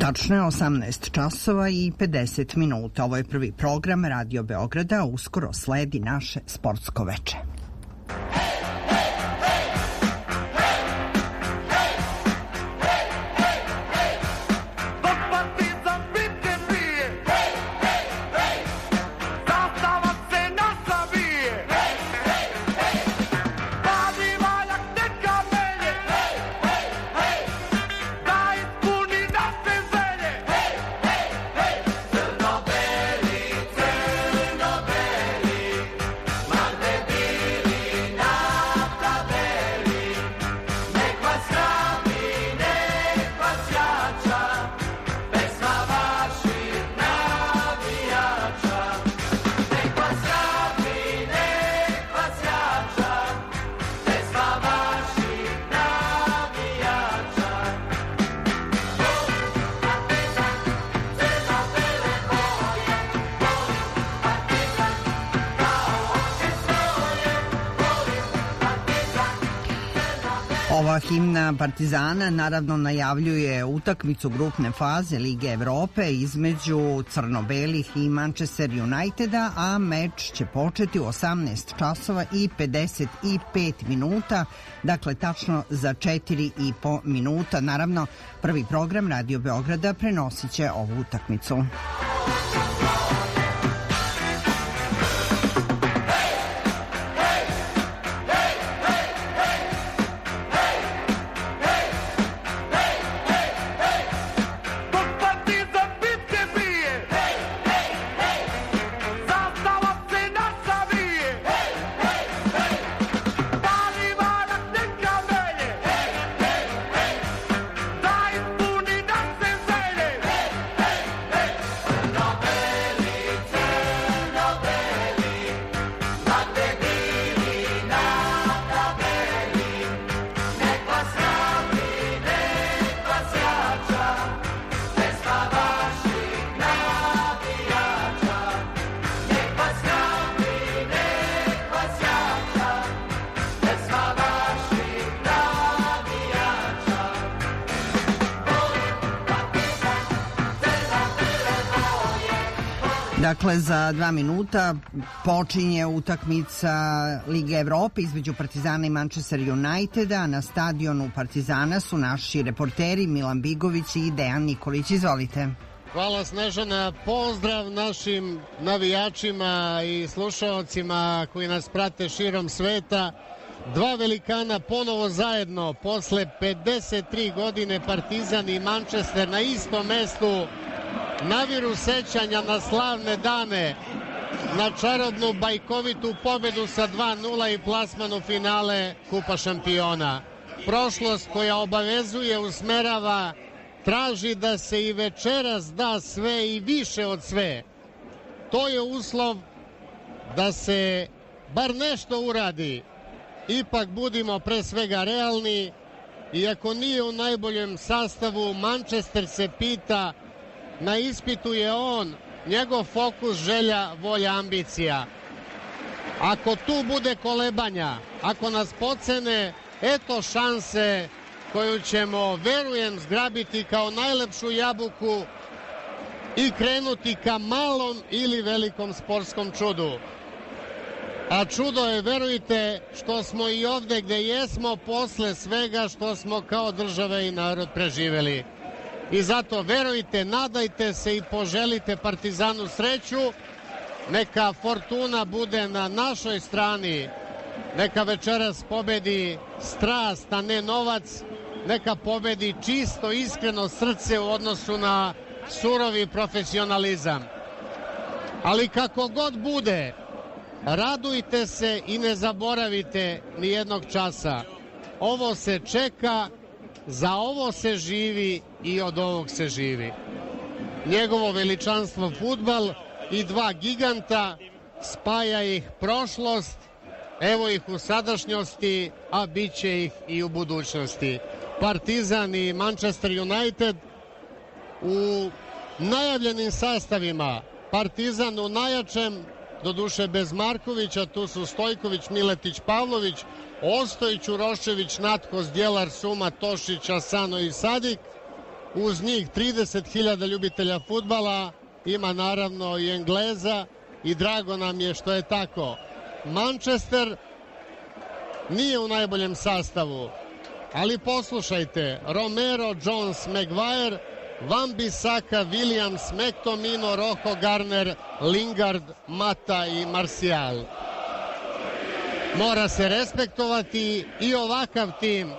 Tačno je 18 časova i 50 minuta. Ovo je prvi program Radio Beograda, uskoro sledi naše sportsko veče. Partizana naravno najavljuje utakmicu grupne faze Lige Evrope između crno-belih i Manchester Uniteda, a meč će početi u 18 časova i 55 minuta, dakle tačno za 4 i po minuta. Naravno, prvi program Radio Beograda prenosit će ovu utakmicu. Dakle, za dva minuta počinje utakmica Lige Evrope između Partizana i Manchester Uniteda. Na stadionu Partizana su naši reporteri Milan Bigović i Dejan Nikolić. Izvolite. Hvala Snežana, pozdrav našim navijačima i slušalcima koji nas prate širom sveta. Dva velikana ponovo zajedno, posle 53 godine Partizan i Manchester na istom mestu naviru sećanja na slavne dane, na čarobnu bajkovitu pobedu sa 2-0 i plasmanu finale Kupa šampiona. Prošlost koja obavezuje, usmerava, traži da se i večeras da sve i više od sve. To je uslov da se bar nešto uradi. Ipak budimo pre svega realni, iako nije u najboljem sastavu, Manchester se pita na ispitu je on, njegov fokus, želja, volja, ambicija. Ako tu bude kolebanja, ako nas pocene, eto šanse koju ćemo, verujem, zgrabiti kao najlepšu jabuku i krenuti ka malom ili velikom sportskom čudu. A čudo je, verujte, što smo i ovde gde jesmo posle svega što smo kao države i narod preživeli i zato verujte, nadajte se i poželite Partizanu sreću. Neka fortuna bude na našoj strani. Neka večeras pobedi strast, a ne novac. Neka pobedi čisto, iskreno srce u odnosu na surovi profesionalizam. Ali kako god bude, radujte se i ne zaboravite ni jednog časa. Ovo se čeka Za ovo se živi i od ovog se živi. Njegovo veličanstvo futbal i dva giganta spaja ih prošlost, evo ih u sadašnjosti, a bit će ih i u budućnosti. Partizan i Manchester United u najavljenim sastavima. Partizan u najjačem, do duše bez Markovića, tu su Stojković, Miletić, Pavlović, Ostojić, Urošević, Natko, Zdjelar, Suma, Tošić, Asano i Sadik. uz njih 30.000 ljubitelja futbala, ima naravno i Engleza i drago nam je što je tako. Manchester nije u najboljem sastavu, ali poslušajte, Romero, Jones, Maguire, Van Bissaka, Williams, McTomino, Rocco Garner, Lingard, Mata i Martial. Mora se respektovati i ovakav tim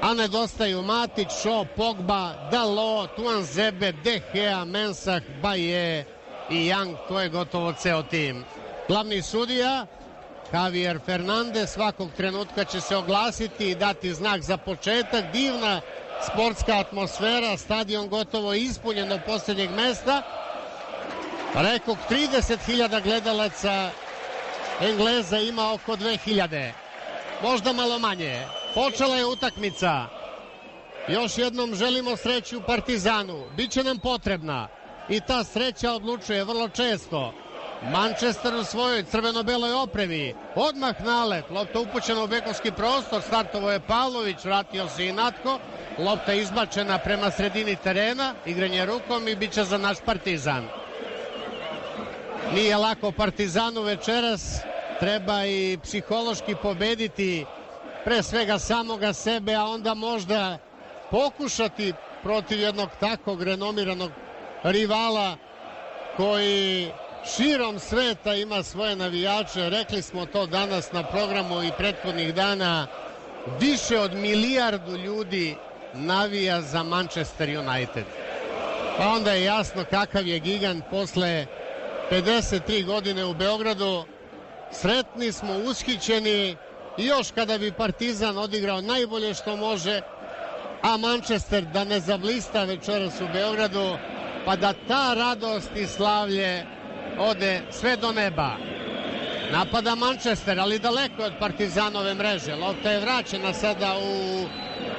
a nedostaju Matić, Šo, Pogba, Dalo, Tuanzebe, De Gea, Mensah, Baje i Young, to je gotovo ceo tim. Glavni sudija, Javier Fernandez, svakog trenutka će se oglasiti i dati znak za početak. Divna sportska atmosfera, stadion gotovo ispunjen od poslednjeg mesta. Rekog 30.000 gledalaca, Engleza ima oko 2000. Možda malo manje. Počela je utakmica. Još jednom želimo sreću Partizanu. Biće nam potrebna. I ta sreća odlučuje vrlo često. Manchester u svojoj crveno-beloj opremi. Odmah nalet. Lopta upućena u bekovski prostor. Startovo je Pavlović. Vratio se i Natko. Lopta izbačena prema sredini terena. Igranje rukom i bit će za naš Partizan. Nije lako Partizanu večeras. Treba i psihološki pobediti pre svega samoga sebe, a onda možda pokušati protiv jednog takvog renomiranog rivala koji širom sveta ima svoje navijače. Rekli smo to danas na programu i prethodnih dana. Više od milijardu ljudi navija za Manchester United. Pa onda je jasno kakav je gigant posle 53 godine u Beogradu. Sretni smo, ushićeni, I još kada bi Partizan odigrao najbolje što može, a Manchester da ne zablista večeras u Beogradu, pa da ta radost i slavlje ode sve do neba. Napada Manchester, ali daleko od Partizanove mreže. Lopta je vraćena sada u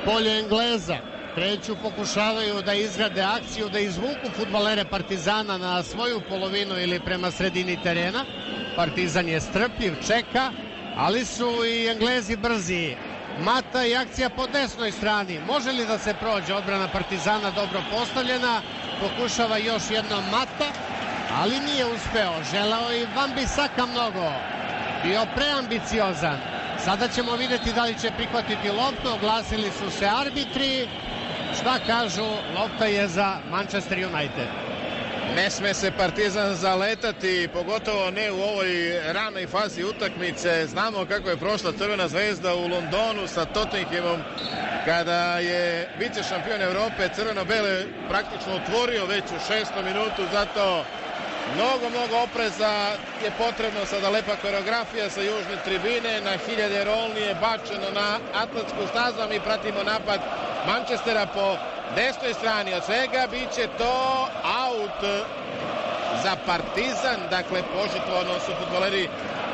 polje Engleza. Kreću, pokušavaju da izgrade akciju, da izvuku futbalere Partizana na svoju polovinu ili prema sredini terena. Partizan je strpljiv, čeka, ali su i Englezi brzi. Mata i akcija po desnoj strani. Može li da se prođe odbrana Partizana dobro postavljena? Pokušava još jednom Mata, ali nije uspeo. Želeo i Van Bisaka mnogo. Bio preambiciozan. Sada ćemo videti da li će prihvatiti loptu. Oglasili su se arbitri. Šta kažu? Lopta je za Manchester United. Ne sme se Partizan zaletati, pogotovo ne u ovoj ranoj fazi utakmice. Znamo kako je prošla Crvena zvezda u Londonu sa Tottenhamom kada je vice šampion Evrope Crveno-Bele praktično otvorio već u šestom minutu, zato mnogo, mnogo opreza je potrebno sada lepa koreografija sa južne tribine, na hiljade rolni je bačeno na atletsku stazu, mi pratimo napad Manchestera po desnoj strani. Od svega biće to aut za Partizan, dakle požetvovano su futboleri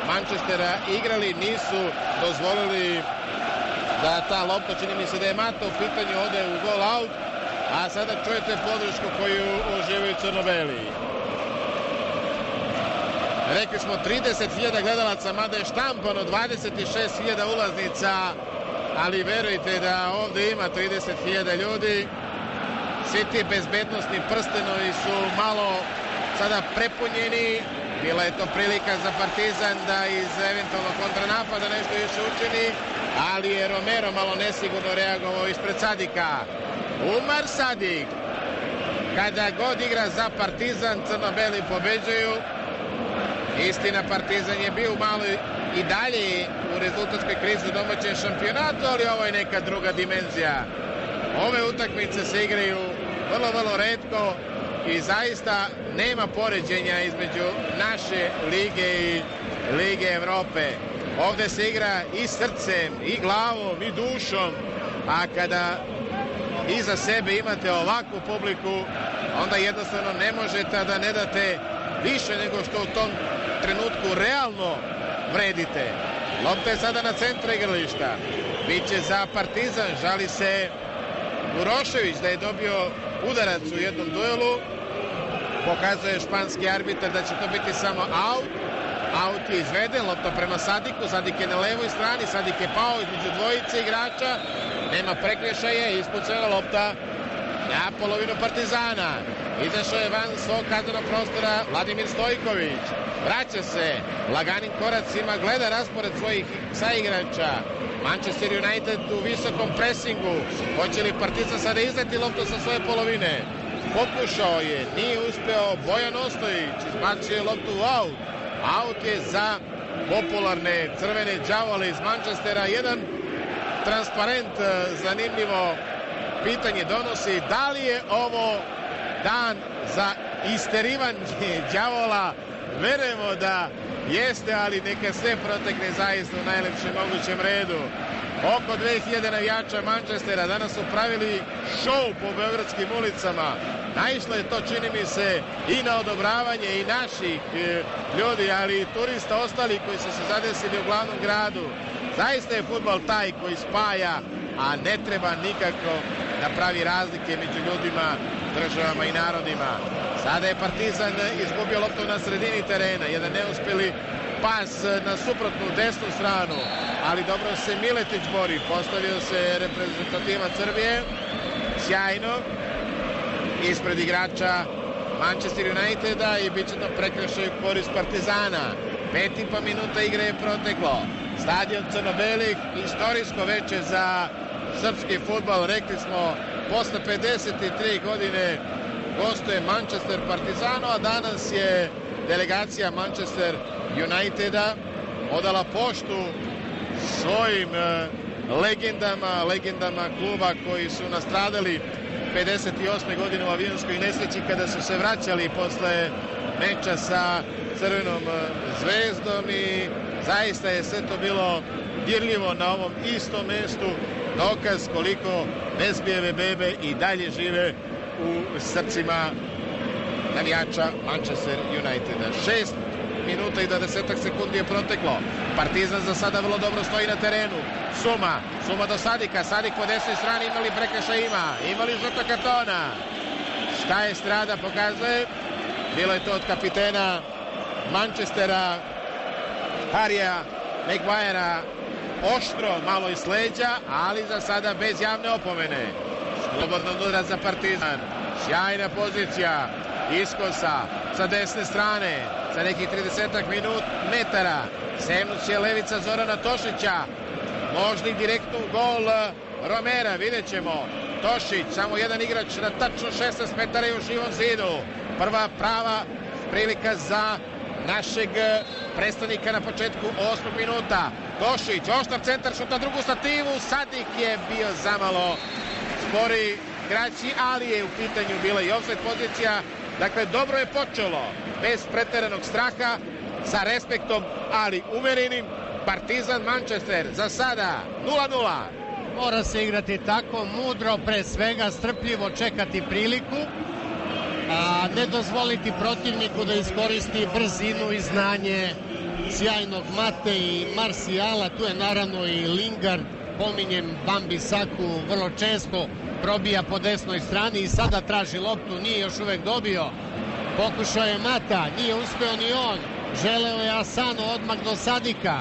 Manchestera igrali, nisu dozvolili da ta lopta, čini mi se da je Mata u pitanju, ode u gol out, a sada čujete podršku koju uživaju crnobeli. Rekli smo 30.000 gledalaca, mada je štampano 26.000 ulaznica, ali verujte da ovde ima 30.000 ljudi svi ti bezbednostni prstenovi su malo sada prepunjeni. Bila je to prilika za Partizan da iz eventualno kontranapada nešto još učini, ali je Romero malo nesigurno reagovao ispred Sadika. Umar Sadik, kada god igra za Partizan, crno-beli pobeđuju. Istina, Partizan je bio malo i dalje u rezultatskoj krizi u domaćem šampionatu, ali ovo je neka druga dimenzija. Ove utakmice se igraju vrlo, vrlo redko i zaista nema poređenja između naše lige i Lige Evrope. Ovde se igra i srcem, i glavom, i dušom, a kada iza sebe imate ovakvu publiku, onda jednostavno ne možete da ne date više nego što u tom trenutku realno vredite. Lopta je sada na centru igrališta. Biće za Partizan, žali se Urošević da je dobio udarac u jednom duelu. Pokazuje španski arbitar da će to biti samo out. Out je izveden, lopta prema Sadiku, Sadik je na levoj strani, Sadik je pao između dvojice igrača, nema prekrešaje, ispucena lopta na polovinu Partizana. Izašao je van svog kaznenog prostora Vladimir Stojković. Vraća se laganim koracima, gleda raspored svojih saigrača. Manchester United u visokom presingu. Hoće li Partizan sada izdati loptu sa svoje polovine? Pokušao je, nije uspeo Bojan Ostojić, izbacio je loptu u aut. Aut je za popularne crvene đavole iz Manchestera. Jedan transparent, zanimljivo pitanje donosi da li je ovo dan za isterivanje đavola. Verujemo da jeste ali neka sve protekne zaista u najlepšem mogućem redu. Oko 2000 navijača Manchestera danas su pravili show po beogradskim ulicama. Naišlo je to čini mi se i na odobravanje i naših e, ljudi ali i turista ostali koji su se zadesili u glavnom gradu. Zaista je futbal taj koji spaja a ne treba nikako da pravi razlike među ljudima, državama i narodima. Sada je Partizan izgubio loptu na sredini terena, jedan neuspeli pas na suprotnu desnu stranu, ali dobro se Miletić bori, postavio se reprezentativac Srbije, sjajno, ispred igrača Manchester Uniteda i bit će to prekršaj korist Partizana. Pet i pa minuta igre je proteklo. Stadion Crnobelih, istorijsko veče za srpski futbal, rekli smo, posle 53 godine gostuje Manchester Partizano, a danas je delegacija Manchester Uniteda odala poštu svojim e, legendama, legendama kluba koji su nastradali 58. godine u avionskoj nesreći kada su se vraćali posle meča sa Crvenom e, zvezdom i zaista je sve to bilo dirljivo na ovom istom mestu dokaz koliko bezbijeve bebe i dalje žive u srcima navijača Manchester Uniteda. Šest minuta i 20 sekundi je proteklo. Partizan za sada vrlo dobro stoji na terenu. Suma, Suma do Sadika, Sadik po desnoj strani imali prekrša ima, imali žuta kartona. Šta je strada pokazuje? Bilo je to od kapitena Manchestera, Harija Maguirea, oštro malo iz leđa, ali za sada bez javne opomene. Slobodno udara za Partizan. Sjajna pozicija. Iskosa sa desne strane. Za nekih 30 minut metara. Semnuć je levica Zorana Tošića. Možda direktno gol Romera. Vidjet ćemo. Tošić, samo jedan igrač na tačno 16 metara i u živom zidu. Prva prava prilika za našeg predstavnika na početku osmog minuta. Tošić, oštar centar, šuta drugu stativu, Sadik je bio zamalo spori, kraći, ali je u pitanju bila i offset pozicija. Dakle, dobro je počelo, bez preteranog straha, sa respektom, ali uverenim. Partizan Manchester za sada 0-0. Mora se igrati tako, mudro, pre svega, strpljivo čekati priliku, a ne dozvoliti protivniku da iskoristi brzinu i znanje sjajnog Mate i Marsijala, tu je naravno i Lingard, pominjem Bambi Saku vrlo često, probija po desnoj strani i sada traži loptu, nije još uvek dobio. Pokušao je Mata, nije uspeo ni on, želeo je Asano odmah do Sadika.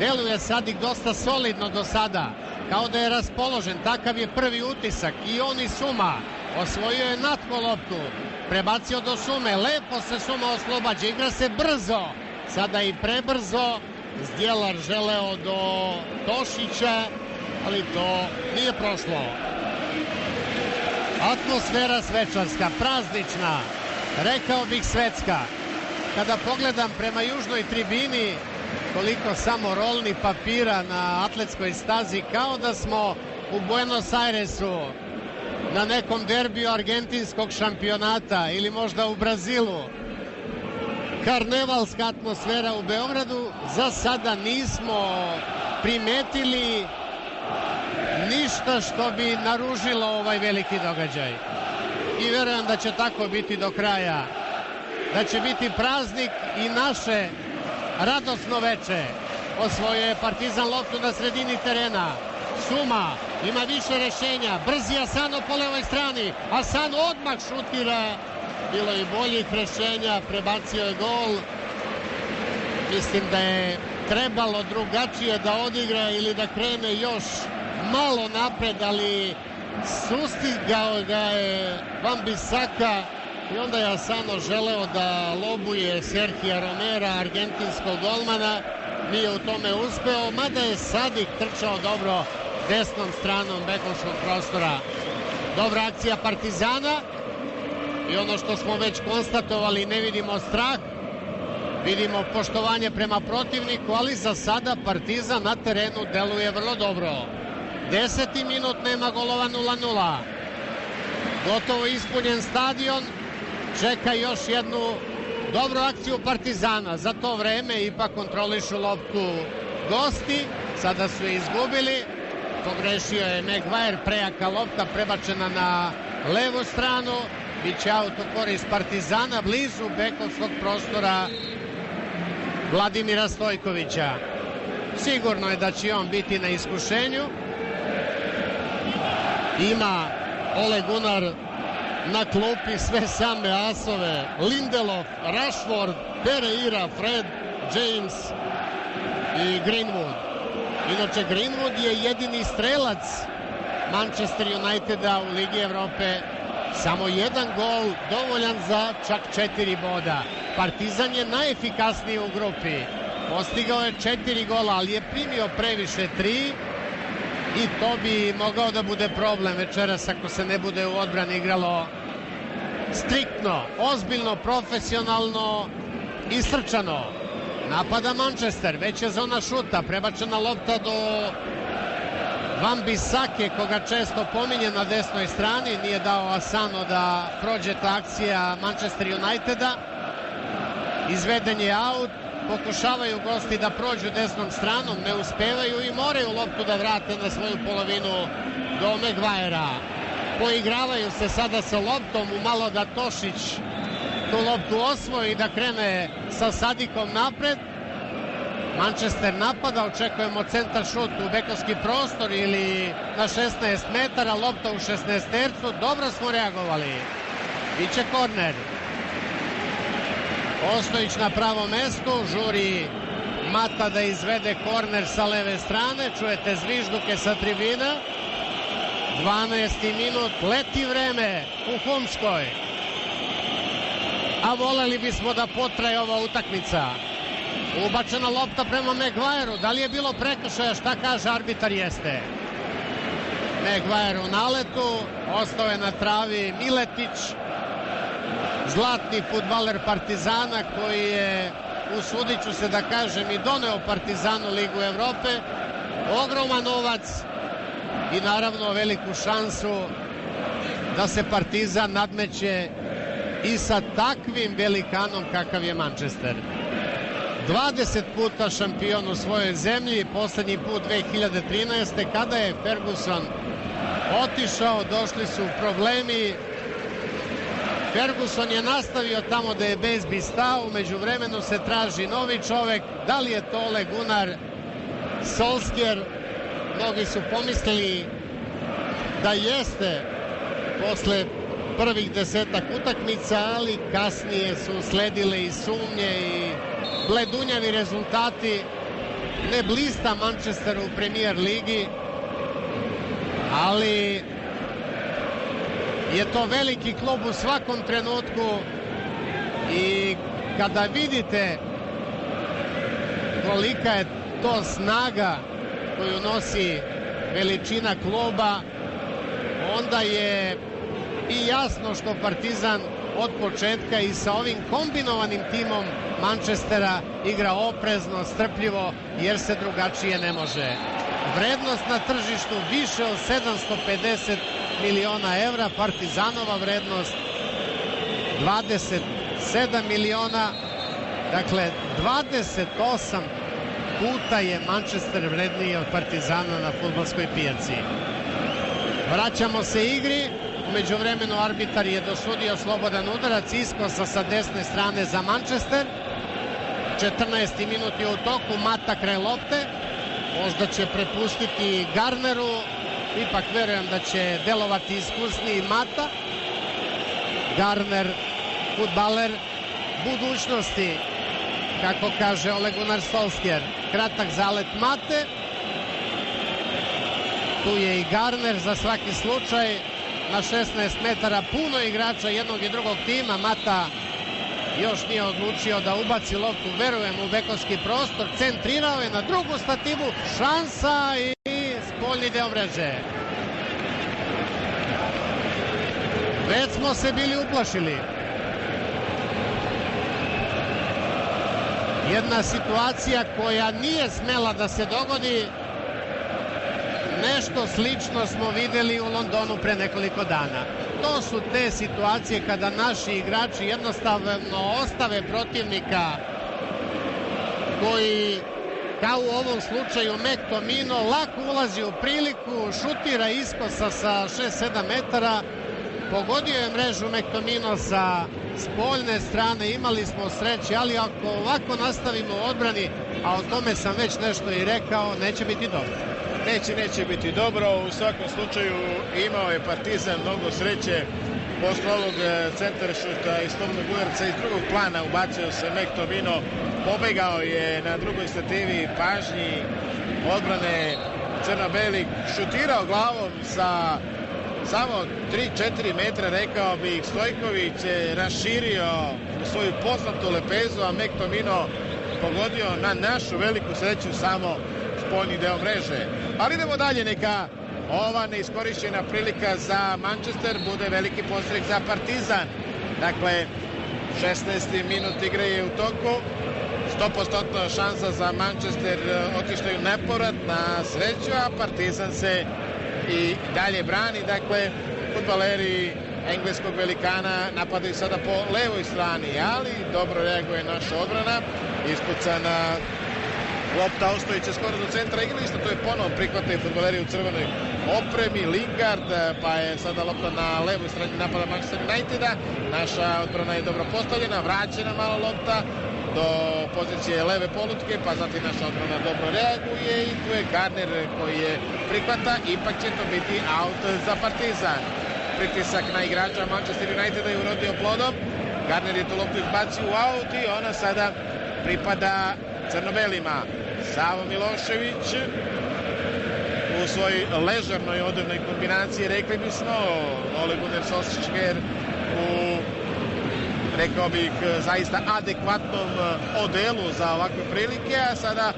Deluje Sadik dosta solidno do sada, kao da je raspoložen, takav je prvi utisak i on i Suma. Osvojio je Natko loptu, prebacio do Sume, lepo se Suma oslobađa, igra se brzo, sada i prebrzo, Zdjelar želeo do Tošića, ali to nije prošlo. Atmosfera svečarska, praznična, rekao bih svetska. Kada pogledam prema južnoj tribini, koliko samo rolni papira na atletskoj stazi, kao da smo u Buenos Airesu na nekom derbiju argentinskog šampionata ili možda u Brazilu karnevalska atmosfera u Beogradu. Za sada nismo primetili ništa što bi naružilo ovaj veliki događaj. I verujem da će tako biti do kraja. Da će biti praznik i naše radosno veče. Osvojio je Partizan loptu na sredini terena. Suma ima više rešenja. Brzi Asano po levoj strani. Asan odmah šutira bilo i boljih rešenja, prebacio je gol. Mislim da je trebalo drugačije da odigra ili da krene još malo napred, ali sustigao ga je Van Bisaka i onda je Asano želeo da lobuje Serhija Romera, argentinskog golmana, nije u tome uspeo, mada je Sadik trčao dobro desnom stranom bekovskog prostora. Dobra akcija Partizana i ono što smo već konstatovali, ne vidimo strah, vidimo poštovanje prema protivniku, ali za sada Partizan na terenu deluje vrlo dobro. Deseti minut nema golova 0-0. Gotovo ispunjen stadion, čeka još jednu dobru akciju Partizana. Za to vreme ipak kontrolišu loptu gosti, sada su izgubili, pogrešio je Maguire, prejaka lopta prebačena na levu stranu, Biće aut u korist Partizana, blizu bekovskog prostora Vladimira Stojkovića. Sigurno je da će on biti na iskušenju. Ima Ole Gunnar na klupi sve same asove. Lindelof, Rashford, Pereira, Fred, James i Greenwood. Inače, Greenwood je jedini strelac Manchester Uniteda u Ligi Evrope Samo jedan gol dovoljan za čak četiri boda. Partizan je najefikasniji u grupi. Postigao je četiri gola, ali je primio previše tri i to bi mogao da bude problem večeras ako se ne bude u odbrani igralo striktno, ozbiljno, profesionalno i srčano. Napada Manchester, već je zona šuta, prebačena lopta do Van Bisake, koga često pominje na desnoj strani, nije dao Asano da prođe ta akcija Manchester Uniteda. Izveden je aut, pokušavaju gosti da prođu desnom stranom, ne uspevaju i moraju loptu da vrate na svoju polovinu do Megvajera. Poigravaju se sada sa loptom u malo da Tošić tu loptu osvoji da krene sa Sadikom napred. Manchester napada, očekujemo centar šut u bekovski prostor ili na 16 metara, lopta u 16 tercu, dobro smo reagovali. Biće korner. Ostojić na pravom mestu, žuri Mata da izvede korner sa leve strane, čujete zvižduke sa tribina. 12. minut, leti vreme u Humskoj. A voleli bismo da potraje ova utakmica. Ubačena lopta prema Megvajeru. Da li je bilo prekršaja? Šta kaže arbitar? Jeste. Megvajer u naletu. Ostao je na travi Miletić. Zlatni futbaler Partizana koji je usudit ću se da kažem i doneo Partizanu Ligu Evrope. Ogroman novac i naravno veliku šansu da se Partizan nadmeće i sa takvim velikanom kakav je Manchester. 20 puta šampion u svojoj zemlji, poslednji put 2013. kada je Ferguson otišao, došli su problemi. Ferguson je nastavio tamo da je Bezbi stao, umeđu vremenu se traži novi čovek, da li je to Ole Gunnar Solskjer, mnogi su pomislili da jeste posle prvih desetak utakmica, ali kasnije su sledile i sumnje i bledunjavi rezultati ne blista Manchesteru u premijer ligi, ali je to veliki klub u svakom trenutku i kada vidite kolika je to snaga koju nosi veličina kluba, onda je i jasno što Partizan od početka i sa ovim kombinovanim timom Manchestera igra oprezno, strpljivo, jer se drugačije ne može. Vrednost na tržištu više od 750 miliona evra, Partizanova vrednost 27 miliona, dakle 28 puta je Manchester vredniji od Partizana na futbolskoj pijaci. Vraćamo se igri, Umeđu vremenu arbitar je dosudio slobodan udarac iskosa sa desne strane za Manchester. 14. minut je u toku, Mata kraj lopte. Možda će prepustiti Garneru, ipak verujem da će delovati iskusniji Mata. Garner, futbaler budućnosti, kako kaže Ole Gunnar Solskjer. Kratak zalet Mate. Tu je i Garner za svaki slučaj. Na 16 metara puno igrača jednog i drugog tima. Mata još nije odlučio da ubaci loptu, verujem u bekovski prostor, centrirao je na drugu stativu, šansa i spoljni deo mreže. Već smo se bili uplašili. Jedna situacija koja nije smela da se dogodi, nešto slično smo videli u Londonu pre nekoliko dana. To su te situacije kada naši igrači jednostavno ostave protivnika koji kao u ovom slučaju Mektomino lako ulazi u priliku, šutira iskosa sa 6-7 metara, pogodio je mrežu Mektomino sa spoljne strane, imali smo sreće, ali ako ovako nastavimo u odbrani, a o tome sam već nešto i rekao, neće biti dobro. Neće, neće biti dobro. U svakom slučaju imao je Partizan mnogo sreće. Posle ovog e, centra šuta iz slobodnog udarca iz drugog plana ubacio se Mektomino, pobegao je na drugoj stativi pažnji odbrane Crnobeli, šutirao glavom sa samo 3-4 metra, rekao bih, Stojković je raširio svoju poznatu lepezu, a Mektomino pogodio na našu veliku sreću samo spoljni deo mreže. Ali idemo dalje, neka ova neiskorišćena prilika za Manchester bude veliki postrek za Partizan. Dakle, 16. minut igre je u toku. 100% šansa za Manchester otištaju neporat na sreću, a Partizan se i dalje brani. Dakle, futbaleri engleskog velikana napadaju sada po levoj strani, ali dobro reaguje naša odbrana. Ispucana lopta ostojiće skoro do centra igrališta, to je ponovo prihvataju futbaleri u crvenoj opremi, Lingard, pa je sada lopta na levoj strani napada Manchester Uniteda, naša odbrana je dobro postavljena, vraćena malo lopta, do pozicije leve polutke, pa zatim naša odbrana dobro reaguje i tu je Garner koji je prihvata, ipak će to biti out za Partizan. Pritisak na igrača Manchester Uniteda je urodio plodom, Garner je tu loptu izbacio u out i ona sada pripada crnobelima. Savo Milošević u svojoj ležarnoj odevnoj kombinaciji, rekli bismo, Ole Gunnar Solskjaer u rekao bih, zaista adekvatnom e, odelu za ovakve prilike, a sada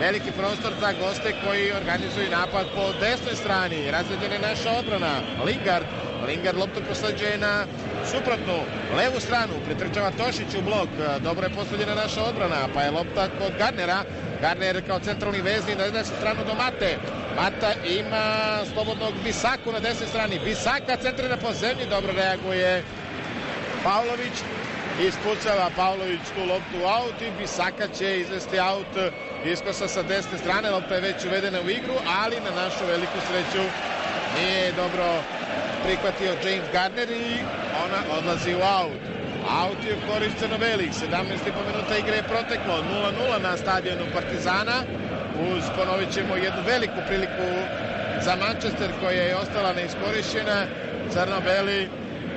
veliki prostor za goste koji organizuju napad po desnoj strani. Razredjena je naša odbrana. Lingard, Lingard loptu posađuje na suprotnu levu stranu, pretrčava Tošić u blok, dobro je posledjena naša odbrana, pa je lopta kod Garnera, Garner kao centralni vezni na desnu stranu do Mate. Mata ima slobodnog Bisaku na desnoj strani. Bisaka centrira po zemlji, dobro reaguje Pavlović, ispucava Pavlović tu loptu u aut i Bisaka će izvesti aut iskosa sa desne strane, lopta je već uvedena u igru, ali na našu veliku sreću nije dobro prihvatio James Gardner i ona odlazi u aut. Aut je korist Crnovelih, 17,5 minuta igre je proteklo, 0-0 na stadionu Partizana, uz ponovit ćemo jednu veliku priliku za Manchester koja je ostala neiskorišćena. Crnobeli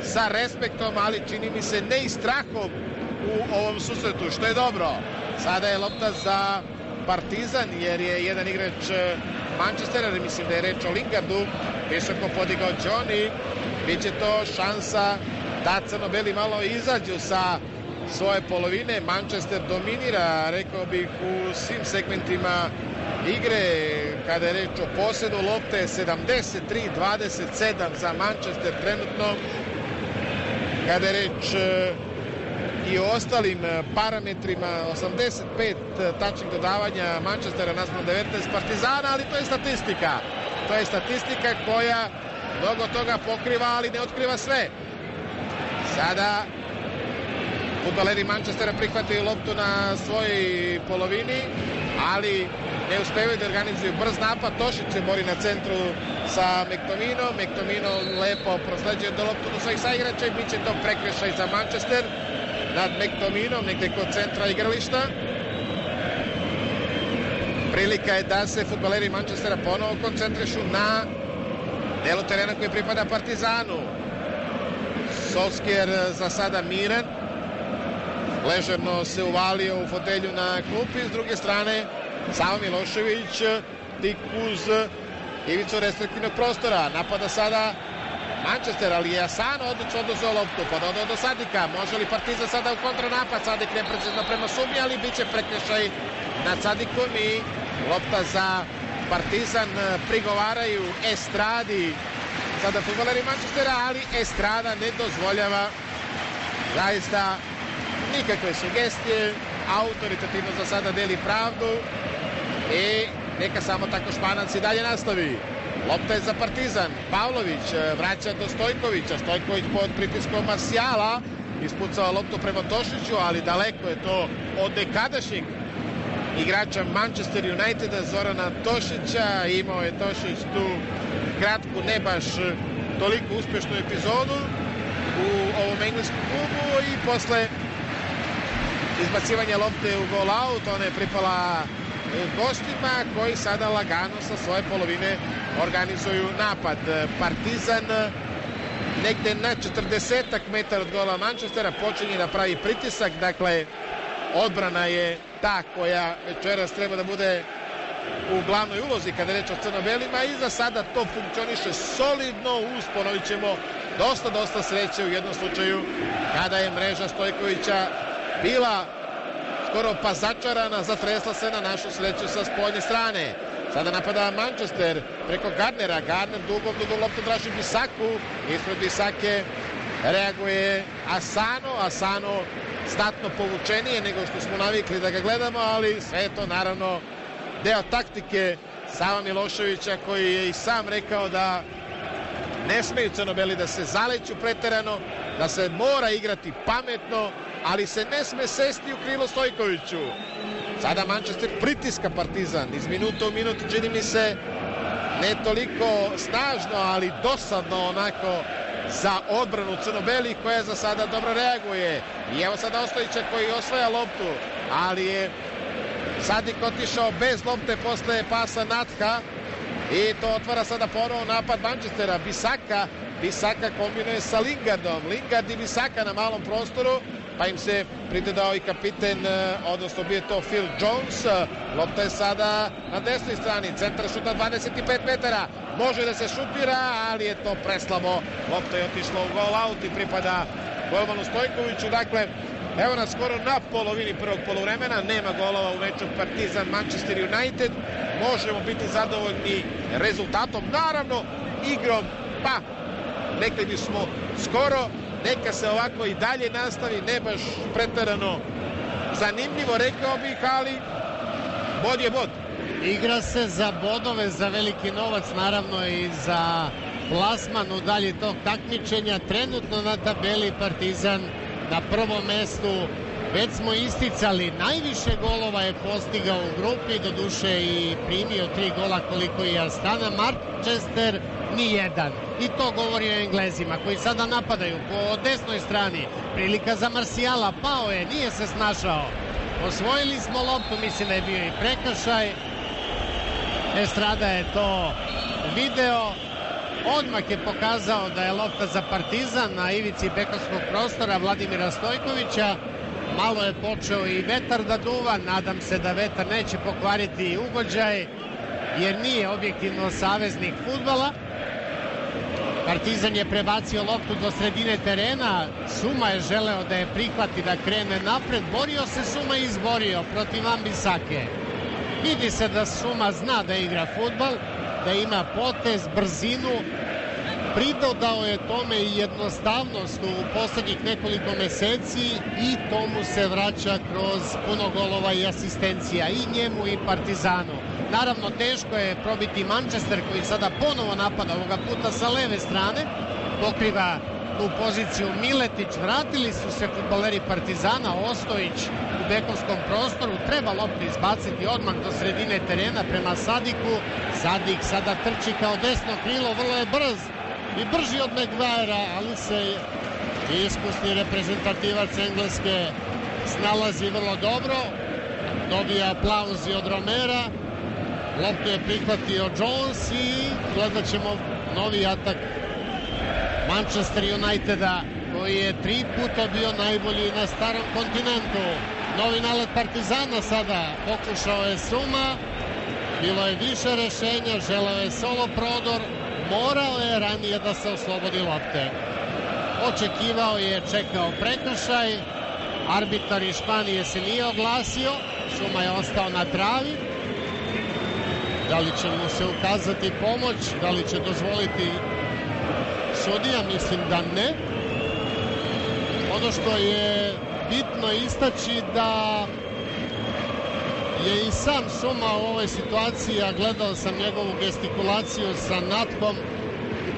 sa respektom, ali čini mi se ne i strahom u ovom susretu, što je dobro. Sada je lopta za Partizan, jer je jedan igrač e, Manchestera, mislim da je reč o Lingardu, visoko podigao Johnny, bit će to šansa da crno-beli malo izađu sa svoje polovine. Manchester dominira, rekao bih, u svim segmentima igre, kada je reč o posedu lopte, 73-27 za Manchester trenutno. Kada je reč e, i o ostalim e, parametrima 85 tačnih dodavanja Manchestera naspram 19 Partizana, ali to je statistika. To je statistika koja mnogo toga pokriva, ali ne otkriva sve. Sada futbaleri Manchestera prihvataju loptu na svojoj polovini, ali ne uspevaju da organizuju brz napad. Tošić se bori na centru sa Mektominom. Mektomino lepo prosleđuje do loptu do svojih saigrača i bit će to prekrešaj za Manchester nad Mektominom, negde kod centra igrališta. Prilika je da se futbaleri Manchestera ponovo koncentrišu na delu terena koji pripada Partizanu. Solskjer za sada miran. Ležerno se uvalio u fotelju na klupi. S druge strane, Savo Milošević tik uz ivicu restriktivnog prostora. Napada sada Manchester, ali je Asano odlično oduzeo loptu, pododao do Sadika. Može li Partizan sada u kontranapad? Sadik neprecizno prema Sumi, ali bit će prekršaj nad Sadikom i lopta za Partizan prigovaraju Estradi sada futboleri Manchestera, ali Estrada ne dozvoljava zaista nikakve sugestije, autoritativno za sada deli pravdu i neka samo tako Španac i dalje nastavi. Lopta je za Partizan. Pavlović e, vraća do Stojkovića. Stojković pod pritiskom Marsijala. Ispucava loptu prema Tošiću, ali daleko je to od nekadašnjeg igrača Manchester Uniteda Zorana Tošića. Imao je Tošić tu kratku, ne baš toliko uspešnu epizodu u ovom engleskom klubu i posle izbacivanja lopte u gol out, ona je pripala gostima koji sada lagano sa svoje polovine organizuju napad. Partizan negde na 40 metara od gola Manchestera počinje da pravi pritisak, dakle odbrana je ta koja večeras treba da bude u glavnoj ulozi kada je reč o crno-belima i za sada to funkcioniše solidno uz, ponovit ćemo, dosta, dosta sreće u jednom slučaju kada je mreža Stojkovića bila skoro pa začarana, zatresla se na našu sreću sa spoljne strane. Sada napada Manchester preko Gardnera. Gardner dugom, dugom loptu traži Bisaku. Ispred Bisake reaguje Asano. Asano statno povučenije nego što smo navikli da ga gledamo, ali sve je to naravno deo taktike Sava Miloševića koji je i sam rekao da ne smeju crnobeli da se zaleću preterano, da se mora igrati pametno, ali se ne sme sesti u krilo Stojkoviću. Sada Manchester pritiska Partizan iz minuta u minut, čini mi se ne toliko snažno, ali dosadno onako za odbranu Crnobelih koja za sada dobro reaguje. I evo sada Ostojića koji osvaja loptu, ali je Sadik otišao bez lopte posle pasa Natha i to otvara sada ponovo napad Manchestera. Bisaka, Bisaka kombinuje sa Lingardom. Lingard i Bisaka na malom prostoru pa im se pridedao i kapiten, e, odnosno bio to Phil Jones. Lopta je sada na desnoj strani, centar šuta 25 metara, može da se šutira, ali je to preslabo. Lopta je otišla u gol out i pripada golmanu Stojkoviću, dakle, Evo nas skoro na polovini prvog polovremena, nema golova u meču Partizan Manchester United. Možemo biti zadovoljni rezultatom, naravno igrom, pa rekli bismo skoro, neka se ovako i dalje nastavi, ne baš pretarano zanimljivo, rekao bih, ali bod je bod. Igra se za bodove, za veliki novac, naravno i za plasman u dalje tog takmičenja. Trenutno na tabeli Partizan na prvom mestu već smo isticali, najviše golova je postigao u grupi, do duše i primio tri gola koliko je Astana. Manchester ni jedan. I to govori o Englezima koji sada napadaju po desnoj strani. Prilika za Marsijala, pao je, nije se snašao. Osvojili smo loptu, mislim da je bio i prekršaj. Estrada je to video. Odmah je pokazao da je lopta za Partizan na ivici bekovskog prostora Vladimira Stojkovića. Malo je počeo i vetar da duva, nadam se da vetar neće pokvariti ugođaj, jer nije objektivno saveznik futbala. Partizan je prebacio loptu do sredine terena, Suma je želeo da je prihvati da krene napred, borio se Suma i izborio protiv Ambisake. Vidi se da Suma zna da igra futbal, da ima potez, brzinu, pridodao je tome i jednostavnost u poslednjih nekoliko meseci i tomu se vraća kroz puno golova i asistencija i njemu i Partizanu. Naravno, teško je probiti Manchester koji sada ponovo napada ovoga puta sa leve strane, pokriva tu poziciju Miletić, vratili su se futboleri Partizana, Ostojić u bekovskom prostoru, treba loptu izbaciti odmah do sredine terena prema Sadiku, Sadik sada trči kao desno krilo, vrlo je brz i brži od Megvajera, ali se iskusni reprezentativac Engleske snalazi vrlo dobro, dobija aplauz i od Romera, loptu je prihvatio Jones i gledat ćemo novi atak Manchester Uniteda koji je tri puta bio najbolji na starom kontinentu. Novi nalet Partizana sada pokušao je Suma, Bilo je više rešenja, želeo je solo prodor, morao je ranije da se oslobodi lopte. Očekivao je, čekao prekršaj, arbitar iz Španije se nije oglasio, Šuma je ostao na travi. Da li će mu se ukazati pomoć, da li će dozvoliti sudija, mislim da ne. Ono što je bitno istaći da je i sam Suma u ovoj situaciji, a gledao sam njegovu gestikulaciju sa Natkom,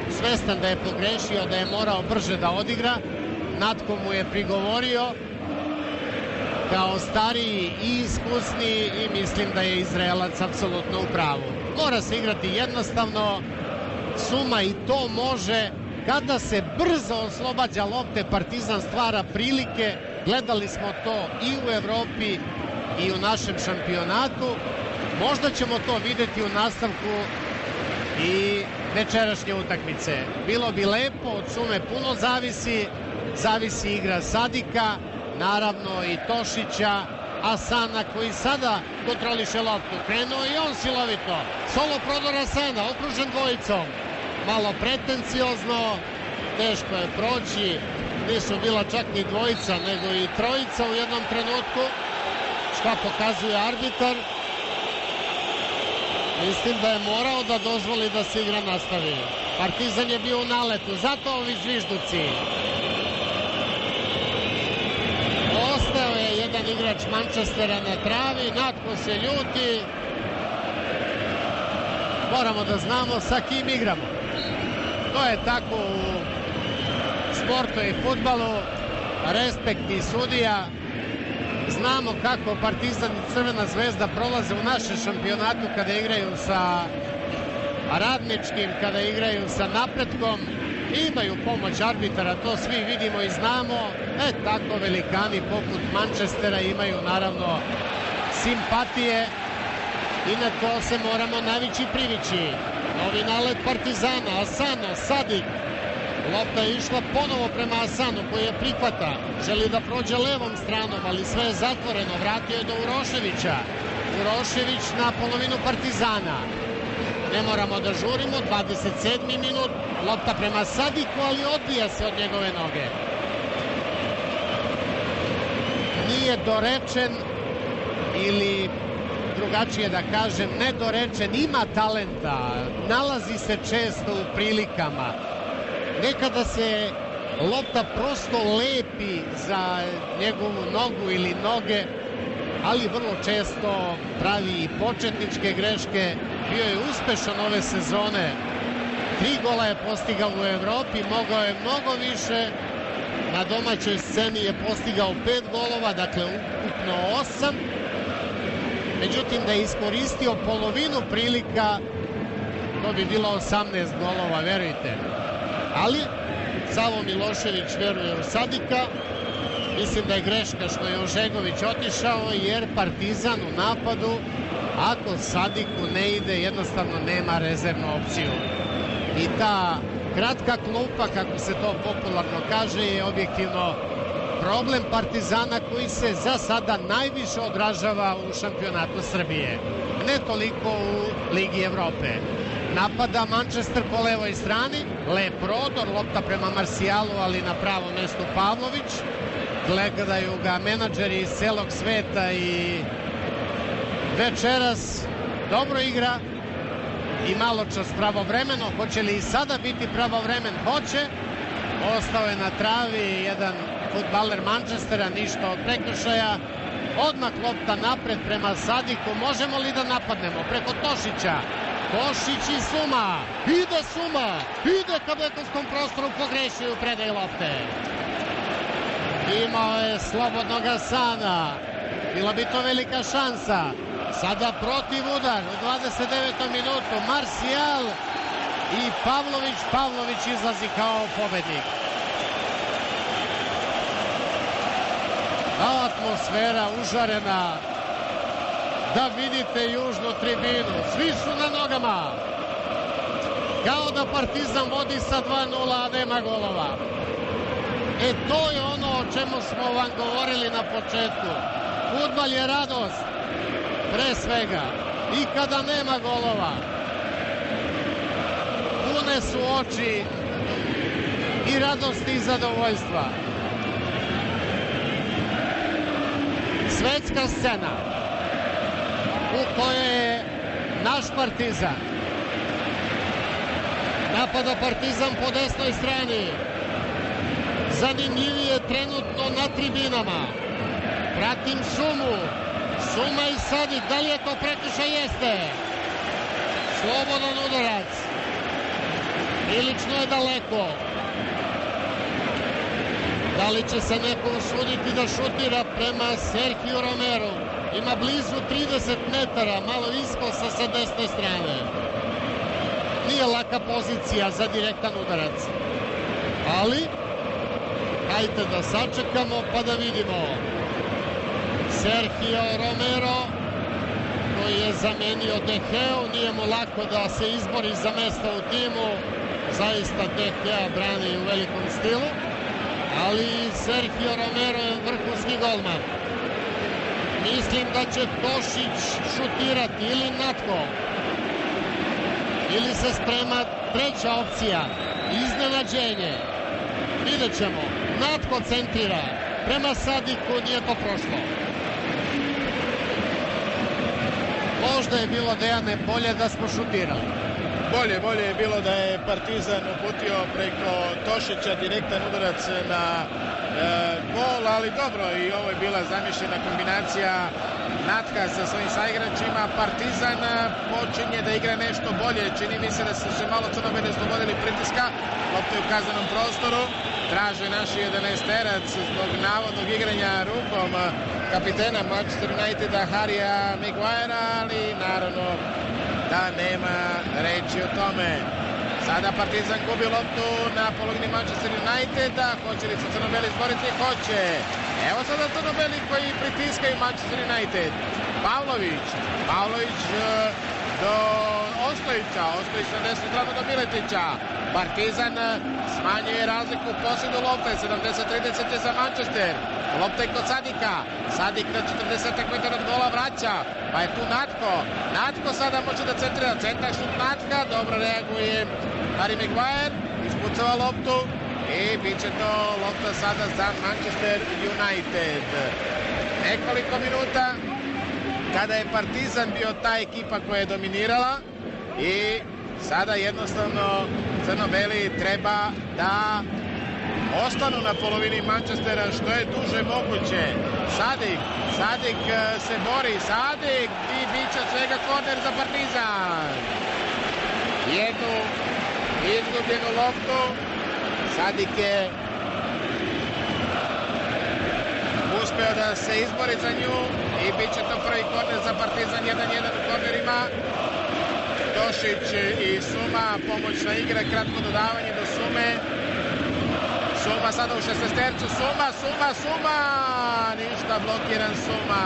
svestan da je pogrešio, da je morao brže da odigra. Natko mu je prigovorio kao stariji i iskusni i mislim da je Izraelac apsolutno u pravu. Mora se igrati jednostavno, Suma i to može kada se brzo oslobađa lopte Partizan stvara prilike gledali smo to i u Evropi i u našem šampionatu. Možda ćemo to videti u nastavku i večerašnje utakmice. Bilo bi lepo od sume puno zavisi. Zavisi igra Sadika naravno i Tošića Asana koji sada kontroliše loptu. Krenuo i on silovito. Solo prodor Asana okružen dvojicom. Malo pretenciozno, teško je proći, nisu bila čak ni dvojica, nego i trojica u jednom trenutku, šta pokazuje arbitar. Mislim da je morao da dozvoli da se igra nastavi. Partizan je bio u naletu, zato ovi zvižduci. Ostao je jedan igrač Manchestera na travi, Natko se ljuti. Moramo da znamo sa kim igramo. To je tako u sportu i futbalu. Respekt i sudija. Znamo kako Partizan i Crvena zvezda prolaze u našem šampionatu kada igraju sa radničkim, kada igraju sa napretkom. Imaju pomoć arbitara, to svi vidimo i znamo. E, tako velikani poput Manchestera imaju naravno simpatije i na to se moramo navići privići. Novi nalet Partizana, Asano, Sadik. Lopta je išla ponovo prema Asanu koji je prihvata. Želi da prođe levom stranom, ali sve je zatvoreno. Vratio je do Uroševića. Urošević na polovinu Partizana. Ne moramo da žurimo, 27. minut. Lopta prema Sadiku, ali odbija se od njegove noge. Nije dorečen ili drugačije da kažem, nedorečen, ima talenta, nalazi se često u prilikama. Nekada se lopta prosto lepi za njegovu nogu ili noge, ali vrlo često pravi i početničke greške. Bio je uspešan ove sezone. Tri gola je postigao u Evropi, mogao je mnogo više. Na domaćoj sceni je postigao pet golova, dakle ukupno osam Međutim, da je iskoristio polovinu prilika, to bi bilo 18 golova, verujte. Ali, Savo Milošević veruje u Sadika. Mislim da je greška što je Ožegović otišao, jer Partizan u napadu, ako Sadiku ne ide, jednostavno nema rezervnu opciju. I ta kratka klupa, kako se to popularno kaže, je objektivno problem Partizana koji se za sada najviše odražava u šampionatu Srbije. Ne toliko u Ligi Evrope. Napada Manchester po levoj strani, lep prodor, lopta prema Marcijalu, ali na pravom mestu Pavlović. Gledaju ga menadžeri iz celog sveta i večeras dobro igra i malo čas pravovremeno. Hoće li i sada biti pravovremen? Hoće. Ostao je na travi jedan futbaler Manchestera, ništa od prekršaja. Odmah lopta napred prema Sadiku. Možemo li da napadnemo preko Tošića? Tošić i Suma. Ide Suma. Ide ka betonskom prostoru. Pogrešio u predaj lopte. Imao je slobodnog Asana. Bila bi to velika šansa. Sada protiv udar u 29. minutu. Marcijal i Pavlović. Pavlović izlazi kao pobednik. atmosfera užarena da vidite južnu tribinu. Svi su na nogama. Kao da Partizan vodi sa 2-0, a nema golova. E to je ono o čemu smo vam govorili na početku. Futbal je radost, pre svega. i kada nema golova. Pune su oči i radosti i zadovoljstva. Svetska scena kojoj je naš partizan napada partizan po desnoj strani zanimljivije trenutno na tribinama pratim sumu Suma i Sadik, da li je to prekršaj? Jeste. Slobodan udarac. Prilično je daleko. Da li će se neko usuditi da šutira prema Sergio Romero? Ima blizu 30 metara, malo iskosa sa desne strane. Nije laka pozicija za direktan udarac. Ali, hajte da sačekamo pa da vidimo. Sergio Romero koji je zamenio Deheu, nije mu lako da se izbori za mesto u timu, zaista Dehea brani u velikom stilu, ali Sergio Romero je vrhunski golman. Mislim da će Tošić šutirati ili Natko, ili se sprema treća opcija, iznenađenje. Vidjet ćemo, Natko centrira, prema Sadiku nije to prošlo. Možda je bilo Dejane bolje da smo šutirali. Bolje, bolje je bilo da je Partizan uputio preko Tošića direktan udarac na e, gol, ali dobro i ovo je bila zamišljena kombinacija Natka sa svojim saigračima. Partizan počinje da igra nešto bolje. Čini mi se da su se malo crnobene slobodili pritiska. Lopta je u kazanom prostoru. Traže naši 11-terac zbog navodnog igranja rukom kapitena Manchester Uniteda Harija Maguirea, ali naravno da nema reći o tome. Sada Partizan gubi loptu na polovini Manchester Uniteda. Hoće li se crnobeli izboriti? Hoće. Evo sada crnobeli koji pritiskaju Manchester United. Pavlović. Pavlović e, do Ostojića. Ostojić na desnu stranu do Miletića. Partizan e, smanjuje razliku u posjedu lopte. 70-30 je za Manchester. Lopta je kod Sadika. Sadik na 40 metara od gola vraća. Pa je tu Natko. Natko sada može da centrira. Centar šut Natka. Dobro reaguje Harry Maguire. Ispucava loptu. I bit će to lopta sada za Manchester United. Nekoliko minuta kada je Partizan bio ta ekipa koja je dominirala i sada jednostavno crno-beli treba da ostanu na polovini Manchestera što je duže moguće. Sadik, Sadik se bori, Sadik i bit će svega korner za Partizan. Jednu izgubljenu loptu, Sadik je uspeo da se izbori za nju i bit će to prvi korner za Partizan, 1-1 u kornerima. Tošić i Suma, pomoćna igra, kratko dodavanje do Sume. Suma sada u 16 tercu, Suma, Suma, Suma, ništa blokiran Suma.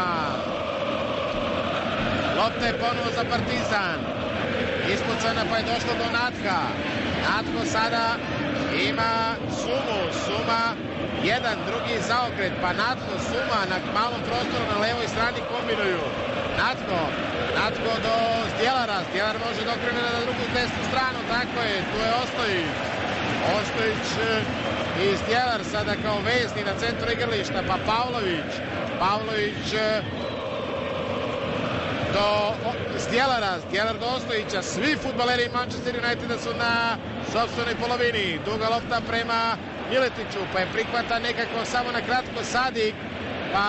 Lopta je ponovo za Partizan. Ispucana pa je došlo do Natka. Natko sada ima Sumu, Suma jedan, drugi zaokret, pa Natko, Suma na malom prostoru na levoj strani kombinuju. Natko, Natko do Zdjelara, Zdjelar može da okrene na drugu desnu stranu, tako je, tu je Ostojić. Ostojić i Zdjelar sada kao vezni na centru igrališta, pa Pavlović. Pavlović do Zdjelara, Zdjelar do Ostojića. Svi futbaleri Manchester Uniteda su na sobstvenoj polovini. Duga lopta prema Miletiću, pa je prihvata nekako samo na kratko Sadik, pa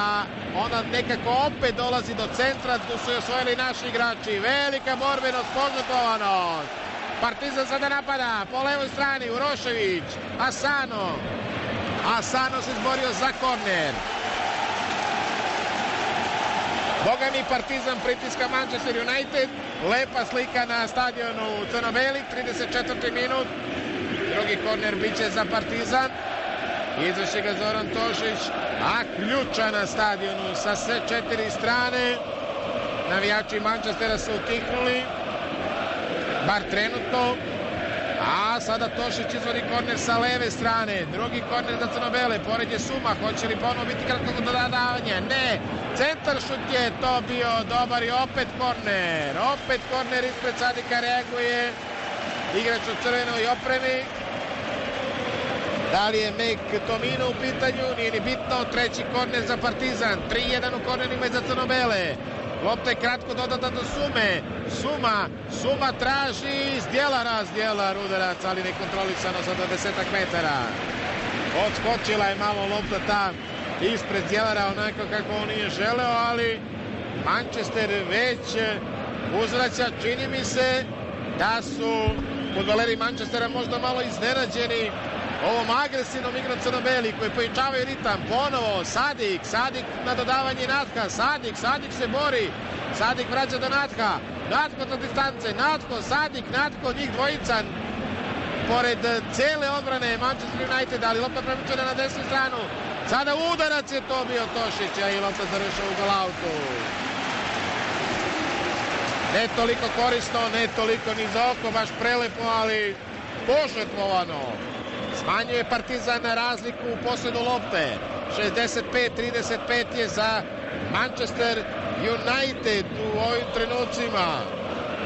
ona nekako opet dolazi do centra, tu su je osvojili naši igrači. Velika borbenost, požrtvovanost. Partizan sada napada po levoj strani, Urošević, Asano. Asano se izborio za korner. Boga mi Partizan pritiska Manchester United. Lepa slika na stadionu Crnobeli, 34. minut. Drugi korner biće za Partizan. Izvrši ga Zoran Tošić, a ključa na stadionu sa sve četiri strane. Navijači Manchestera su utihnuli, bar trenutno. A sada Tošić izvodi korner sa leve strane. Drugi korner za Crnobele. Pored je Suma. Hoće li ponovo biti kratko dodavanje? Ne. Centar šut je to bio dobar i opet korner. Opet korner ispred Sadika reaguje. Igrač u crvenoj opremi. Da li je Mek Tomino u pitanju? Nije ni bitno. Treći korner za Partizan. 3-1 u kornerima za Crnobele. Lopta je kratko dodata do Sume. Suma, Suma traži zdjelara, zdjelar udarac, ali nekontrolisano za 20 metara. Odskočila je malo lopta ta ispred zdjelara onako kako on nije želeo, ali Manchester već uzvraća. Čini mi se da su futboleri Manchestera možda malo iznenađeni ovom agresivnom igrom Crnobeli koji pojačavaju ritam. Ponovo Sadik, Sadik na dodavanje Natka, Sadik, Sadik se bori, Sadik vraća do Natka, Natko na distance, Natko, Sadik, Natko, njih dvojica pored cele odbrane Manchester United, ali lopta premučena na desnu stranu. Sada udarac je to bio Tošića i lopta završava u golautu. Ne toliko korisno, ne toliko ni za oko, baš prelepo, ali požetvovano. Smanjuje Partizan razliku u posledu lopte. 65-35 je za Manchester United u ovim trenucima.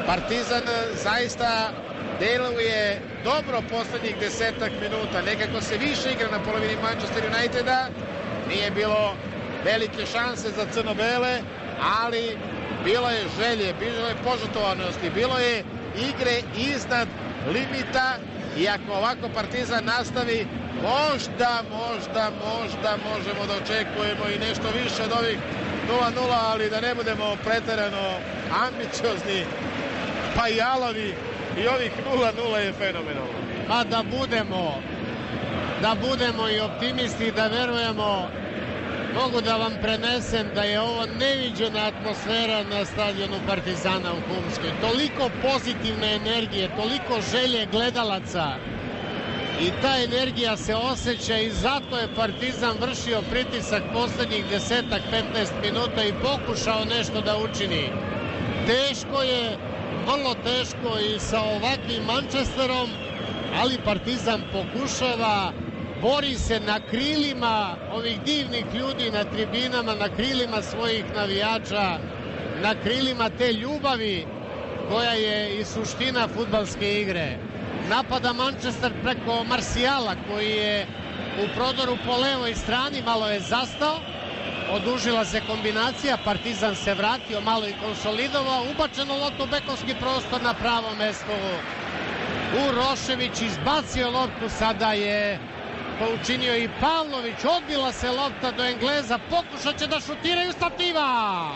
Partizan zaista deluje dobro poslednjih desetak minuta. Nekako se više igra na polovini Manchester Uniteda. Nije bilo velike šanse za crno-bele, ali bilo je želje, bilo je požutovanosti, bilo je igre iznad limita i ako ovako Partizan nastavi, možda, možda, možda možemo da očekujemo i nešto više od ovih 0-0, ali da ne budemo preterano ambiciozni, pa i jalovi i ovih 0-0 je fenomenalno. Pa da budemo, da budemo i optimisti, da verujemo mogu da vam prenesem da je ovo neviđena atmosfera na stadionu Partizana u Humskoj. Toliko pozitivne energije, toliko želje gledalaca i ta energija se osjeća i zato je Partizan vršio pritisak poslednjih desetak, 15 minuta i pokušao nešto da učini. Teško je, vrlo teško i sa ovakvim Manchesterom, ali Partizan pokušava bori se na krilima ovih divnih ljudi na tribinama, na krilima svojih navijača, na krilima te ljubavi koja je i suština futbalske igre. Napada Manchester preko Marsijala koji je u prodoru po levoj strani, malo je zastao, odužila se kombinacija, Partizan se vratio, malo i konsolidovao, ubačeno loto bekovski prostor na pravo mesto. Urošević izbacio loptu, sada je to učinio i Pavlović, odbila se lopta do Engleza, pokušat će da šutiraju stativa.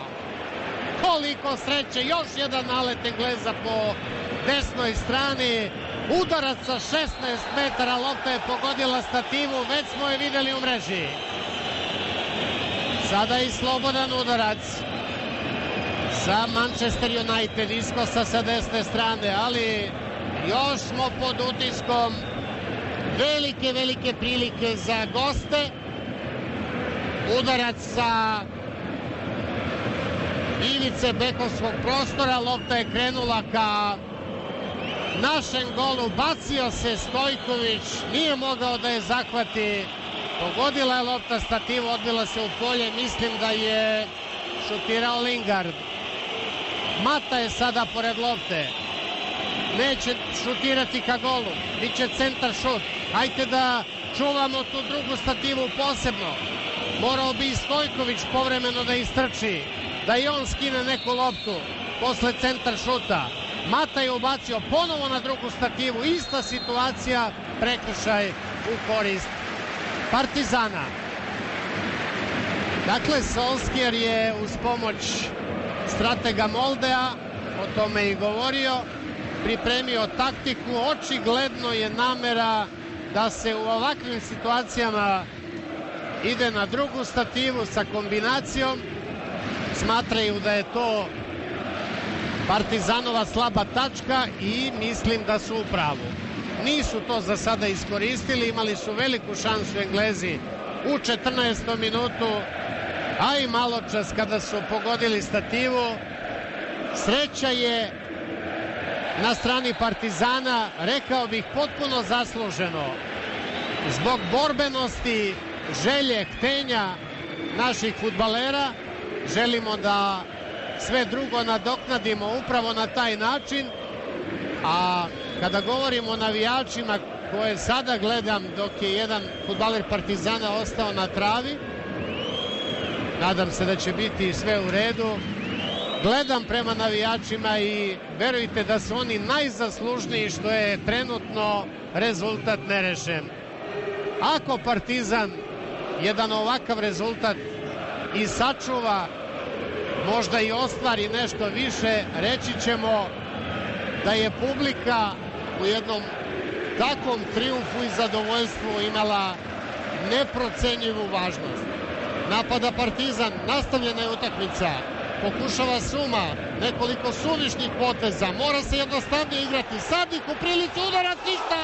Koliko sreće, još jedan nalet Engleza po desnoj strani, udarac sa 16 metara, lopta je pogodila stativu, već smo je videli u mreži. Sada i slobodan udarac za Manchester United, iskosa sa desne strane, ali još smo pod utiskom velike, velike prilike za goste. Udarac sa ivice bekovskog prostora, lopta je krenula ka našem golu, bacio se Stojković, nije mogao da je zahvati, pogodila je lopta stativu, odbila se u polje, mislim da je šutirao Lingard. Mata je sada pored lopte, neće šutirati ka golu, biće centar šut, hajte da čuvamo tu drugu stativu posebno, morao bi i Stojković povremeno da istrči, da i on skine neku loptu posle centar šuta, Mata je ubacio ponovo na drugu stativu, ista situacija, prekršaj u korist Partizana. Dakle, Solskjer je uz pomoć stratega Moldea, o tome i govorio, pripremio taktiku, očigledno je namera da se u ovakvim situacijama ide na drugu stativu sa kombinacijom, smatraju da je to Partizanova slaba tačka i mislim da su u pravu. Nisu to za sada iskoristili, imali su veliku šansu Englezi u 14. minutu, a i malo čas kada su pogodili stativu. Sreća je na strani Partizana, rekao bih potpuno zasluženo, zbog borbenosti, želje, htenja naših futbalera, želimo da sve drugo nadoknadimo upravo na taj način, a kada govorimo o navijačima koje sada gledam dok je jedan futbaler Partizana ostao na travi, nadam se da će biti sve u redu, gledam prema navijačima i verujte da su oni najzaslužniji što je trenutno rezultat nerešen. Ako Partizan jedan ovakav rezultat i sačuva, možda i ostvari nešto više, reći ćemo da je publika u jednom takvom triumfu i zadovoljstvu imala neprocenjivu važnost. Napada Partizan, nastavljena je utakmica, pokušava Suma, nekoliko suvišnih poteza, mora se jednostavnije igrati, Sadik u prilici udarac, ništa!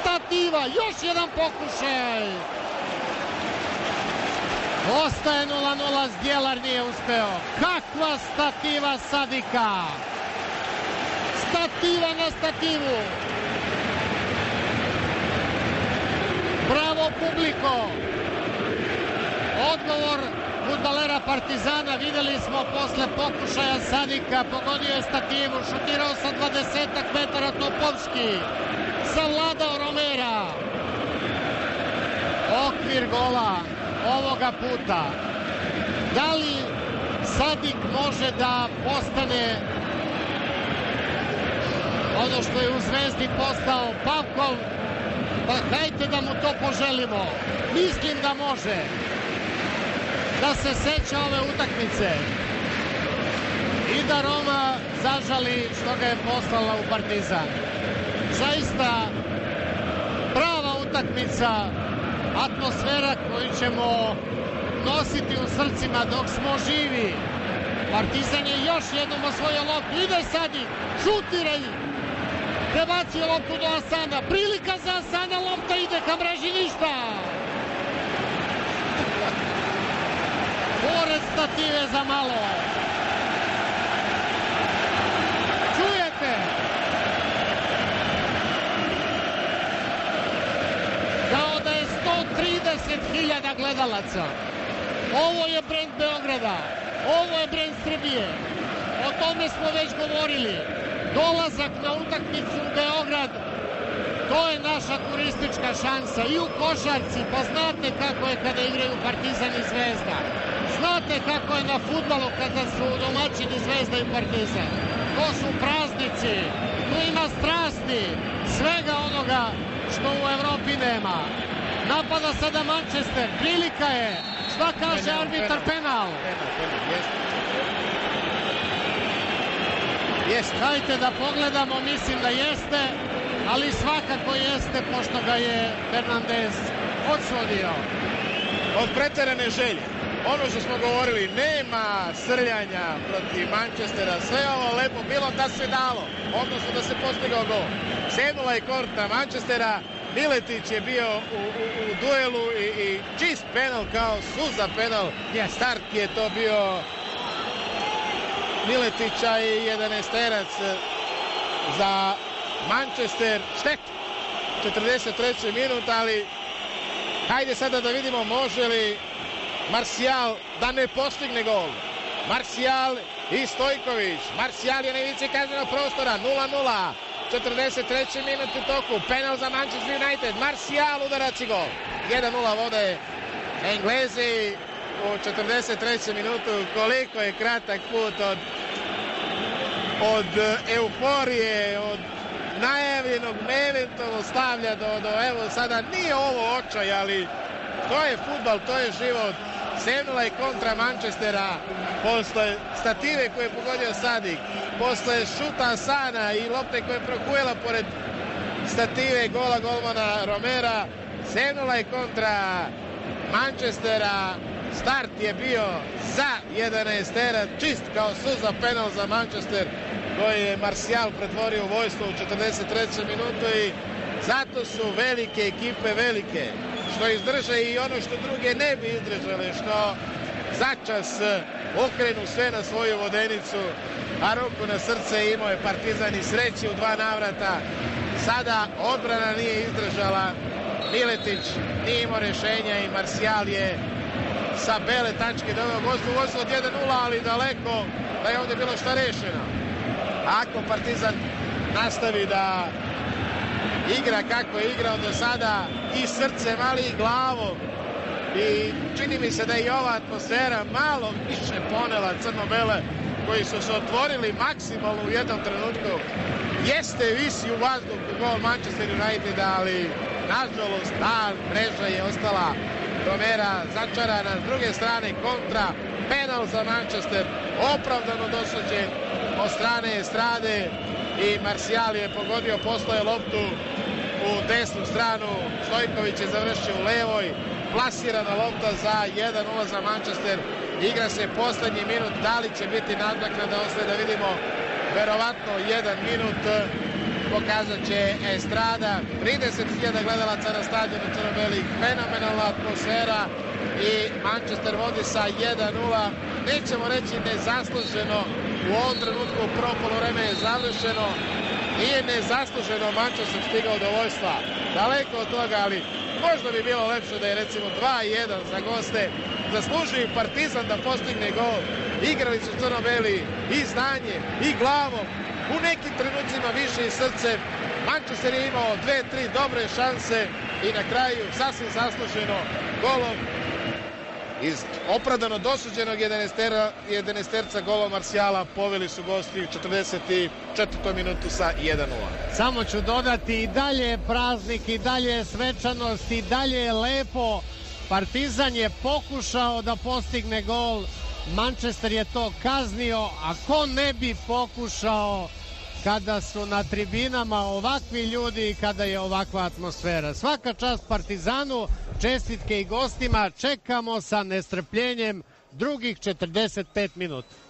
Stativa, još jedan pokušaj! Ostaje 0-0, Zdjelar nije uspeo. Kakva stativa Sadika! Stativa na stativu! Bravo publiko! Odgovor futbalera Partizana videli smo posle pokušaja Sadika, pogodio je stativu, šutirao sa 20 metara Topovski, savladao Romera. Okvir gola ovoga puta. Da li Sadik može da postane ono što je u Zvezdi postao Pavkov, pa hajte da mu to poželimo. Mislim da može da se seća ove utakmice i da Roma zažali što ga je poslala u Partizan. Zaista prava utakmica, atmosfera koju ćemo nositi u srcima dok smo živi. Partizan je još jednom osvojio loptu, ide Sadik, šutiraj, prebacio loptu do Asana, prilika za Asana, lopta ide ka mreži, ništa. Pored stative za malo. Čujete? Kao da je 130.000 gledalaca. Ovo je brend Beograda. Ovo je brend Srbije. O tome smo već govorili. Dolazak na utakmicu u Beograd To je naša turistička šansa i u košarci, pa znate kako je kada igraju Partizan i Zvezda. Znate kako je na futbalu kada su domaćini Zvezda i Partizan. To su praznici, tu ima strasti, svega onoga što u Evropi nema. Napada sada Manchester, prilika je. Šta kaže arbitar penal? Jeste. Dajte da pogledamo, mislim da jeste, ali svakako jeste pošto ga je Fernandez odsudio. Od preterane želje ono što smo govorili, nema srljanja protiv Manchestera, sve ovo lepo bilo da se dalo, odnosno da se postigao gol. Senula je korta Manchestera, Miletić je bio u, u, u duelu i, i čist penal kao suza penal. Yes. Start je to bio Miletića i jedan esterac za Manchester. Štet, 43. minut, ali hajde sada da vidimo može li Marsijal da ne postigne gol. Marsijal i Stojković. Marsijal je na ivici kaznenog prostora 0-0. 43. minut u toku. Penal za Manchester United. Marsijal udarac i gol. 1-0 vode Englezi u 43. minutu. Koliko je kratak put od od euforije, od najavljenog Meventovo stavlja do, do evo sada nije ovo očaj, ali to je futbal, to je život Senula je kontra Manchestera. Posle stative koje je pogodio Sadik, posle šuta Sana i lopte koje je prokujela pored stative gola golmana Romera, Senula je kontra Manchestera, start je bio za 11 tera, čist kao suza penal za Manchester koji je Marcial pretvorio u vojstvo u 43. minutu i zato su velike ekipe velike što izdrže i ono što druge ne bi izdržale, što začas okrenu sve na svoju vodenicu, a ruku na srce imao je Partizan i sreći u dva navrata. Sada odbrana nije izdržala, Miletić nije imao rešenja i Marsijal je sa bele tačke doveo gostu u od 1-0, ali daleko da je ovde bilo šta rešeno. Ako Partizan nastavi da igra kako je igrao do sada i srcem, ali i glavom, i čini mi se da je i ova atmosfera malo više ponela crno-bele koji su se otvorili maksimalno u jednom trenutku. Jeste visi u vazduhu gol Manchester United, ali nažalost ta mreža je ostala Romera začarana. S druge strane kontra, penal za Manchester, opravdano dosuđen od strane Estrade i Marcial je pogodio posloje loptu u desnu stranu, Stojković je završio u levoj, plasirana lopta za 1-0 za Manchester. Igra se poslednji minut, da li će biti nadoknada, ostaje da vidimo. Verovatno jedan minut. Pokazat će Estrada. 30.000 gledalaca na stadionu. Crnobeli fenomenalna atmosfera. I Manchester vodi sa 1-0 nećemo reći nezasluženo u ovom trenutku prvo polovreme je završeno nije nezasluženo Manchester stigao do vojstva daleko od toga ali Možda bi bilo lepše da je recimo 2-1 za goste. Zaslužuje Partizan da postigne gol. Igrali su crno-beli i znanje i glavom. U nekim trenucima više i srcem. Manchester je imao dve, tri dobre šanse i na kraju sasvim zasluženo golom iz opravdano dosuđenog 11, 11 golom Marsijala poveli su gosti u 44. minutu sa 1-0. Samo ću dodati i dalje je praznik, i dalje je svečanost, i dalje je lepo. Partizan je pokušao da postigne gol, Manchester je to kaznio, a ko ne bi pokušao kada su na tribinama ovakvi ljudi i kada je ovakva atmosfera. Svaka čast Partizanu, čestitke i gostima, čekamo sa nestrpljenjem drugih 45 minuta.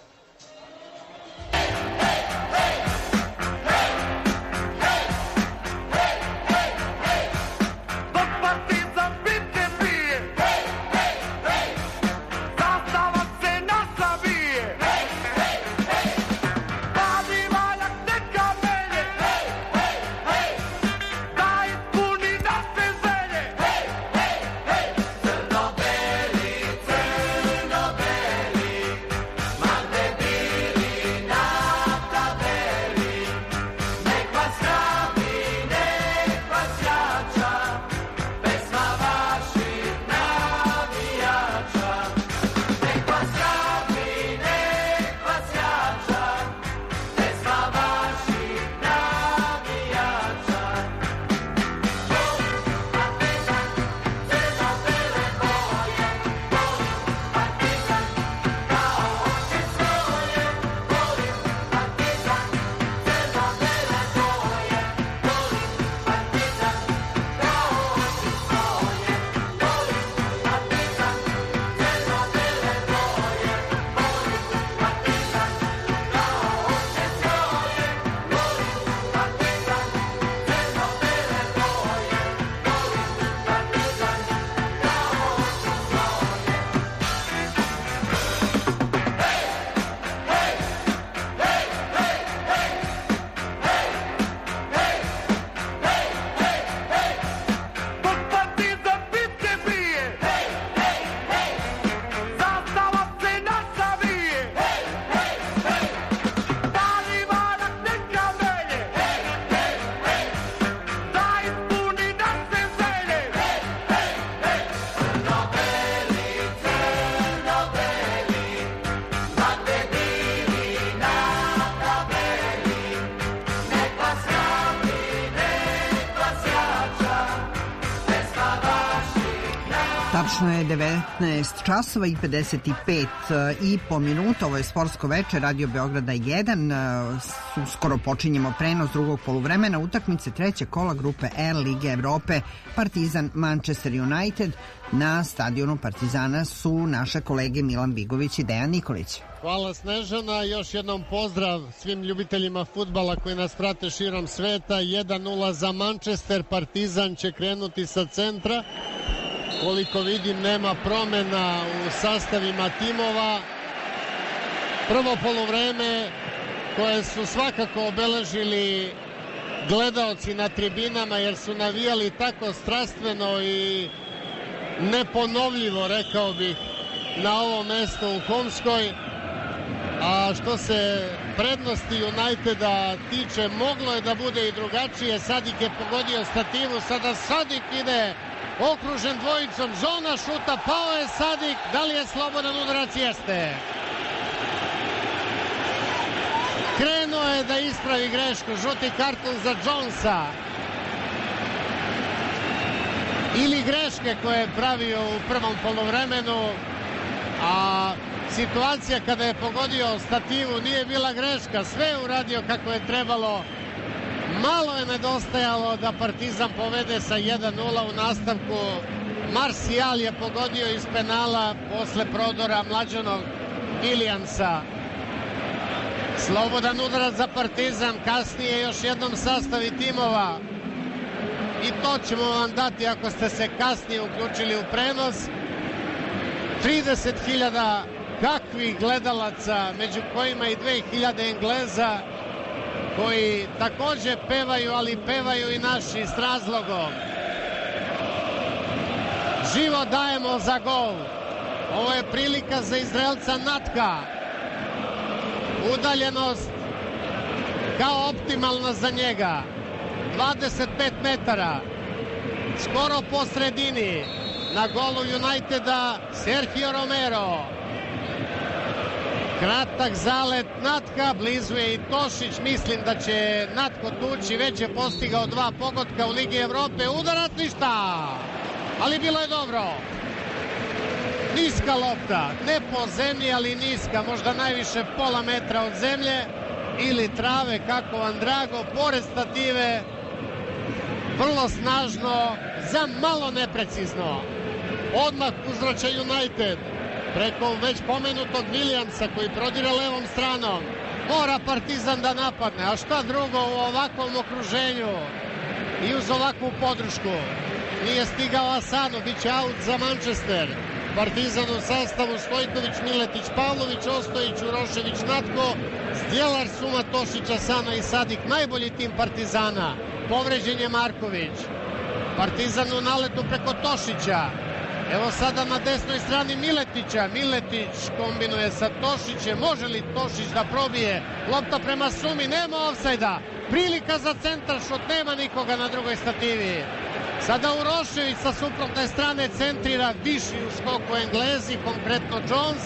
19 časova i 55 e, i po minuta. Ovo je sportsko veče Radio Beograda 1. E, skoro počinjemo prenos drugog poluvremena utakmice treće kola grupe L Lige Evrope Partizan Manchester United. Na stadionu Partizana su naše kolege Milan Bigović i Dejan Nikolić. Hvala Snežana, još jednom pozdrav svim ljubiteljima futbala koji nas prate širom sveta. 1-0 za Manchester, Partizan će krenuti sa centra koliko vidim nema promena u sastavima timova. Prvo polovreme koje su svakako obeležili gledaoci na tribinama jer su navijali tako strastveno i neponovljivo rekao bih na ovo mesto u Komskoj a što se prednosti Uniteda tiče moglo je da bude i drugačije Sadik je pogodio stativu sada Sadik ide okružen dvojicom zona šuta pao je Sadik. Da li je slobodan udarac? Jeste. Krenuo je da ispravi grešku. Žuti karton za Jonesa. Ili greške koje je pravio u prvom polovremenu a situacija kada je pogodio stativu nije bila greška, sve je uradio kako je trebalo. Malo je nedostajalo da Partizan povede sa 1-0 u nastavku. Marcijal je pogodio iz penala posle prodora mlađanog Williamsa. Slobodan udarac za Partizan, kasnije još jednom sastavi timova. I to ćemo vam dati ako ste se kasnije uključili u prenos. 30.000 kakvih gledalaca, među kojima i 2000 Engleza, koji takođe pevaju, ali pevaju i naši s razlogom. Živo dajemo za gol. Ovo je prilika za Izraelca Natka. Udaljenost kao optimalna za njega. 25 metara. Skoro po sredini. Na golu Uniteda Sergio Romero. Kratak zalet Natka, blizu je i Tošić, mislim da će Natko tući, već je postigao dva pogotka u Ligi Evrope, udarac ništa, ali bilo je dobro. Niska lopta, ne po zemlji, ali niska, možda najviše pola metra od zemlje ili trave, kako vam drago, pored stative, vrlo snažno, za malo neprecizno. Odmah uzraća United, preko već pomenutog Williamsa koji prodire levom stranom. Mora Partizan da napadne, a šta drugo u ovakvom okruženju i uz ovakvu podršku. Nije stigao Asano, bit će out za Manchester. Partizan u sastavu Stojković, Miletić, Pavlović, Ostojić, Urošević, Natko, Zdjelar, Suma, Tošić, Asano i Sadik. Najbolji tim Partizana. Povređen je Marković. Partizan u naletu preko Tošića. Evo sada na desnoj strani Miletića. Miletić kombinuje sa Tošićem. Može li Tošić da probije? Lopta prema Sumi. Nema ofsajda. Prilika za centar šut. Nema nikoga na drugoj stativi. Sada Urošević sa suprotne strane centrira viši u skoku Englezi, konkretno Jones.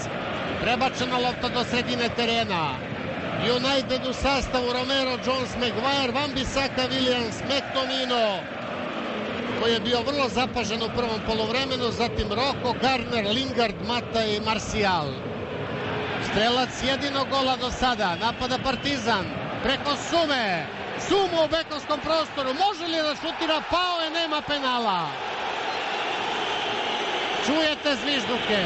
Prebačena lopta do sredine terena. United u sastavu Romero, Jones, Maguire, Van Bissaka, Williams, McTomino, koji je bio vrlo zapažen u prvom polovremenu, zatim Roko, Garner, Lingard, Mata i Marcial. Strelac jedinog gola do sada, napada Partizan, preko Sume, Sumu u bekovskom prostoru, može li da šutira, pao je, nema penala. Čujete zvižduke.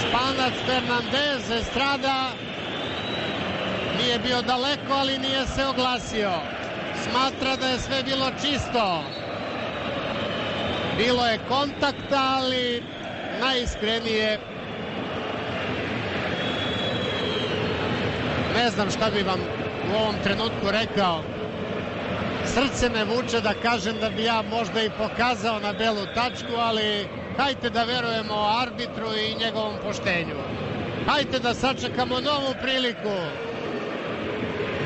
Španac Fernandez strada, nije bio daleko, ali nije se oglasio smatra da je sve bilo čisto. Bilo je kontakta, ali najiskrenije ne znam šta bi vam u ovom trenutku rekao. Srce me vuče da kažem da bi ja možda i pokazao na belu tačku, ali hajte da verujemo arbitru i njegovom poštenju. Hajte da sačekamo novu priliku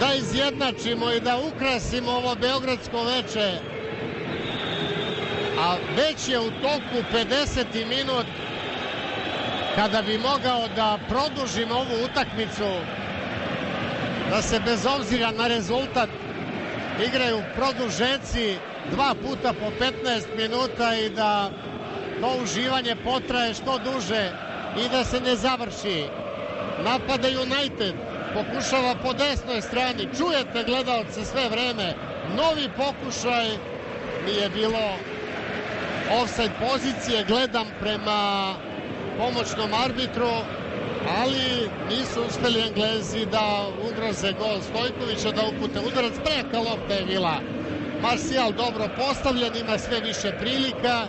da izjednačimo i da ukrasimo ovo beogradsko veče. A već je u toku 50. minut kada bi mogao da produžim ovu utakmicu da se bez obzira na rezultat igraju produžeci dva puta po 15 minuta i da to uživanje potraje što duže i da se ne završi. Napada United, pokušava po desnoj strani. Čujete gledalce sve vreme. Novi pokušaj nije bilo offside pozicije. Gledam prema pomoćnom arbitru, ali nisu uspeli Englezi da ugroze gol Stojkovića, da upute udarac. Preka lopta je bila Marsijal dobro postavljen, ima sve više prilika.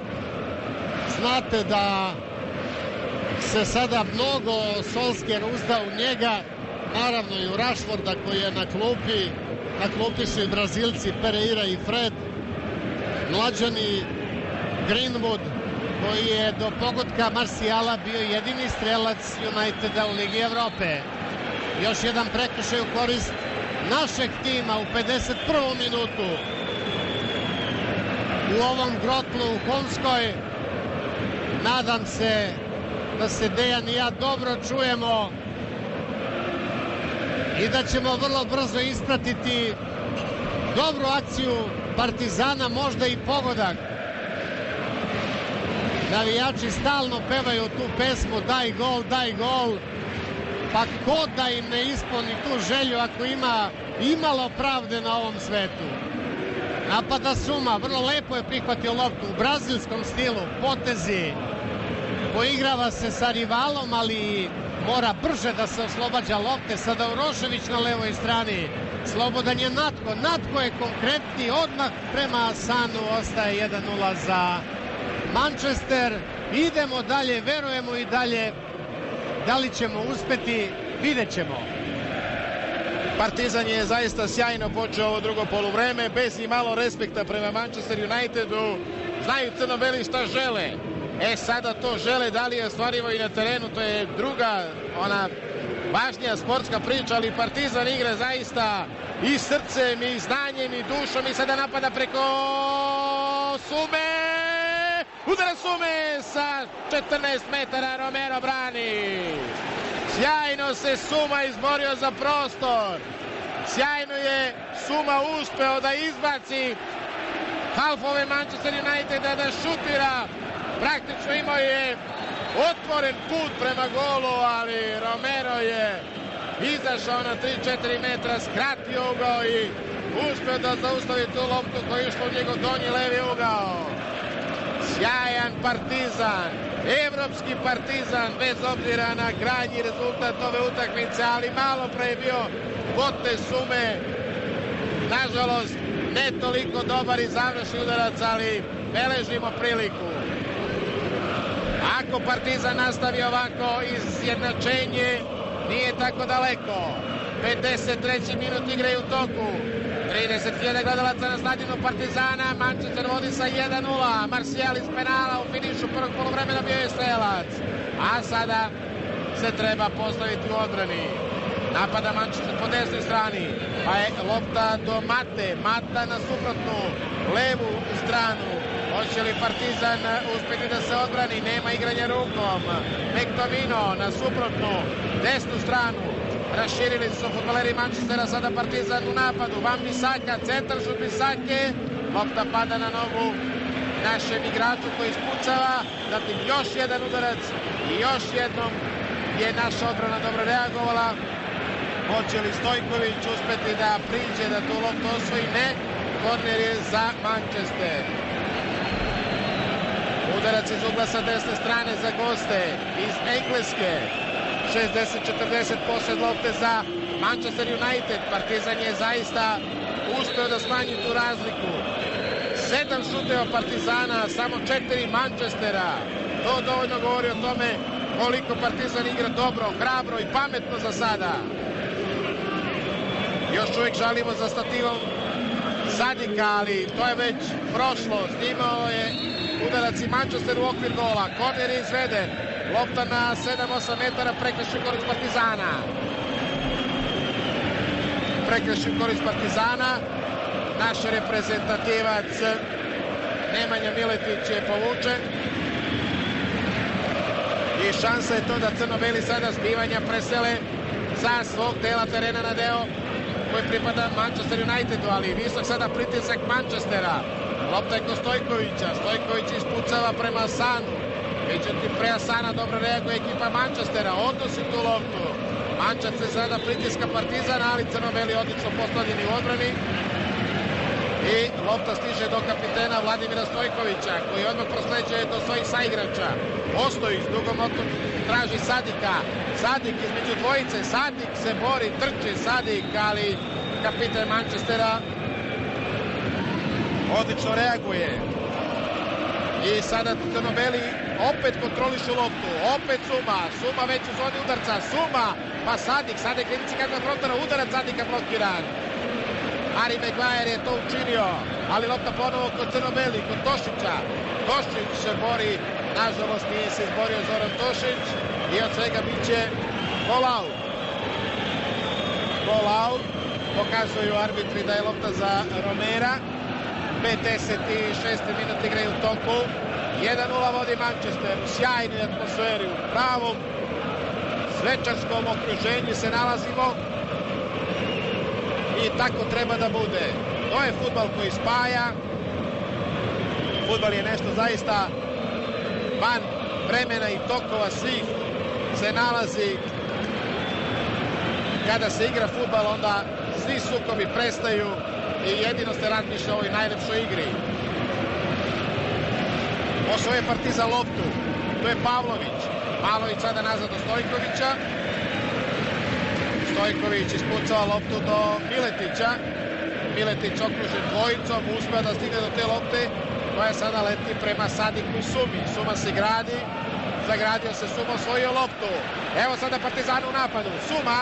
Znate da se sada mnogo Solskjer uzda u njega, naravno i u Rashforda koji je na klupi. Na klupi su i Brazilci Pereira i Fred. Mlađani Greenwood koji je do pogodka Marsijala bio jedini strelac Uniteda u Ligi Evrope. Još jedan prekršaj u korist našeg tima u 51. minutu. U ovom grotlu u Homskoj nadam se da se Dejan i ja dobro čujemo i da ćemo vrlo brzo ispratiti dobru akciju Partizana, možda i pogodak. Navijači stalno pevaju tu pesmu daj gol, daj gol. Pa ko da im ne ispuni tu želju ako ima imalo pravde na ovom svetu. Napada Suma, vrlo lepo je prihvatio loptu u brazilskom stilu, potezi. Poigrava se sa rivalom, ali mora brže da se oslobađa lopte. Sada Urošević na levoj strani. Slobodan je Natko. Natko je konkretni odmah prema Asanu. Ostaje 1-0 za Manchester. Idemo dalje, verujemo i dalje. Da li ćemo uspeti, vidjet ćemo. Partizan je zaista sjajno počeo ovo drugo poluvreme, bez i malo respekta prema Manchester Unitedu. Znaju crno-beli šta žele. E sada to žele, da li je ostvarivo i na terenu, to je druga ona važnija sportska priča, ali Partizan igra zaista i srcem, i znanjem, i dušom i sada napada preko Sume! Udara Sume sa 14 metara, Romero brani. Sjajno se Suma izborio za prostor. Sjajno je Suma uspeo da izbaci halfove Manchester Uniteda da šutira. Praktično imao je otvoren put prema golu, ali Romero je izašao na 3-4 metra, skratio ugao i uspeo da zaustavi tu loptu koja je išla u njegov donji levi ugao. Sjajan partizan, evropski partizan, bez obzira na krajnji rezultat ove utakmice, ali malo pre je bio Bote Sume, nažalost, ne toliko dobar i završni udarac, ali beležimo priliku. Ako Partizan nastavi ovako, izjednačenje nije tako daleko. 53. minut igre u toku. 30.000 gledalaca na stadionu Partizana. Manchester vodi sa 1-0. Marcijal iz penala u finišu prvog polovremena bio je strelac. A sada se treba postaviti u odbrani. Napada Manchester po desnoj strani. Pa je lopta do Mate. Mata na suprotnu levu stranu. Hoće li Partizan uspjeti da se odbrani? Nema igranja rukom. Mektovino na suprotnu desnu stranu. Raširili su futboleri Manchestera, sada Partizan u napadu. Van Bisaka, centar šut Bisake. Lopta pada na nogu našem igraču koji ispucava. Zatim još jedan udarac i još jednom je naša odbrana dobro reagovala. Hoće li Stojković uspeti da priđe da tu loptu osvoji? Ne. Korner je za Manchester. Udarac iz ugla sa desne strane za goste iz Engleske. 60-40 posled lopte za Manchester United. Partizan je zaista uspeo da smanji tu razliku. Sedam šuteva Partizana, samo četiri Manchestera. To dovoljno govori o tome koliko Partizan igra dobro, hrabro i pametno za sada. Još uvijek žalimo za stativom Sadika, ali to je već prošlo. Snimao je udarac i Manchester u okvir gola. Korner je izveden. Lopta na 7-8 metara prekrši korist Partizana. Prekrši korist Partizana. Naš reprezentativac Nemanja Miletić je povučen. I šansa je to da crno-beli sada zbivanja presele sa svog dela terena na deo koji pripada Manchester Unitedu, ali visok sada pritisak Manchestera. Lopta je kod Stojkovića. Stojković ispucava prema Sanu. Međutim, pre Asana dobro reaguje ekipa Manchestera. Odnosi tu loptu. Manchester sada pritiska Partizana, ali crno-beli odlično postavljeni u odbrani. I lopta stiže do kapitena Vladimira Stojkovića, koji odmah prosleđuje do svojih saigrača. Ostojić dugom loptom traži Sadika. Sadik između dvojice. Sadik se bori, trči Sadik, ali kapiten Manchestera odlično reaguje. I sada Crnobeli opet kontrolišu loptu, opet Suma, Suma već u zoni udarca, Suma, pa Sadik, Sadik Linici kakva frontara, udarac Sadika blokiran. Ari Maguire je to učinio, ali lopta ponovo kod Crnobeli, kod Tošića. Tošić se bori, nažalost nije se izborio Zoran Tošić i od svega biće gol out. Gol out, pokazuju arbitri da je lopta za Romera. 56. minut igre u toku. 1-0 vodi Manchester u sjajnoj atmosferi, u pravom svečarskom okruženju se nalazimo i tako treba da bude. To je futbal koji spaja. Futbal je nešto zaista van vremena i tokova svih se nalazi kada se igra futbal onda svi sukobi prestaju i jedino se razmišlja o ovoj najlepšoj igri. Osvoje Partizan loptu. To je Pavlović. Pavlović sada nazad do Stojkovića. Stojković ispucava loptu do Miletića. Miletić okružen dvojicom, uspeo da stigne do te lopte koja sada leti prema Sadiku Sumi. Suma se gradi, zagradio se Suma, osvojio loptu. Evo sada Partizan u napadu. Suma,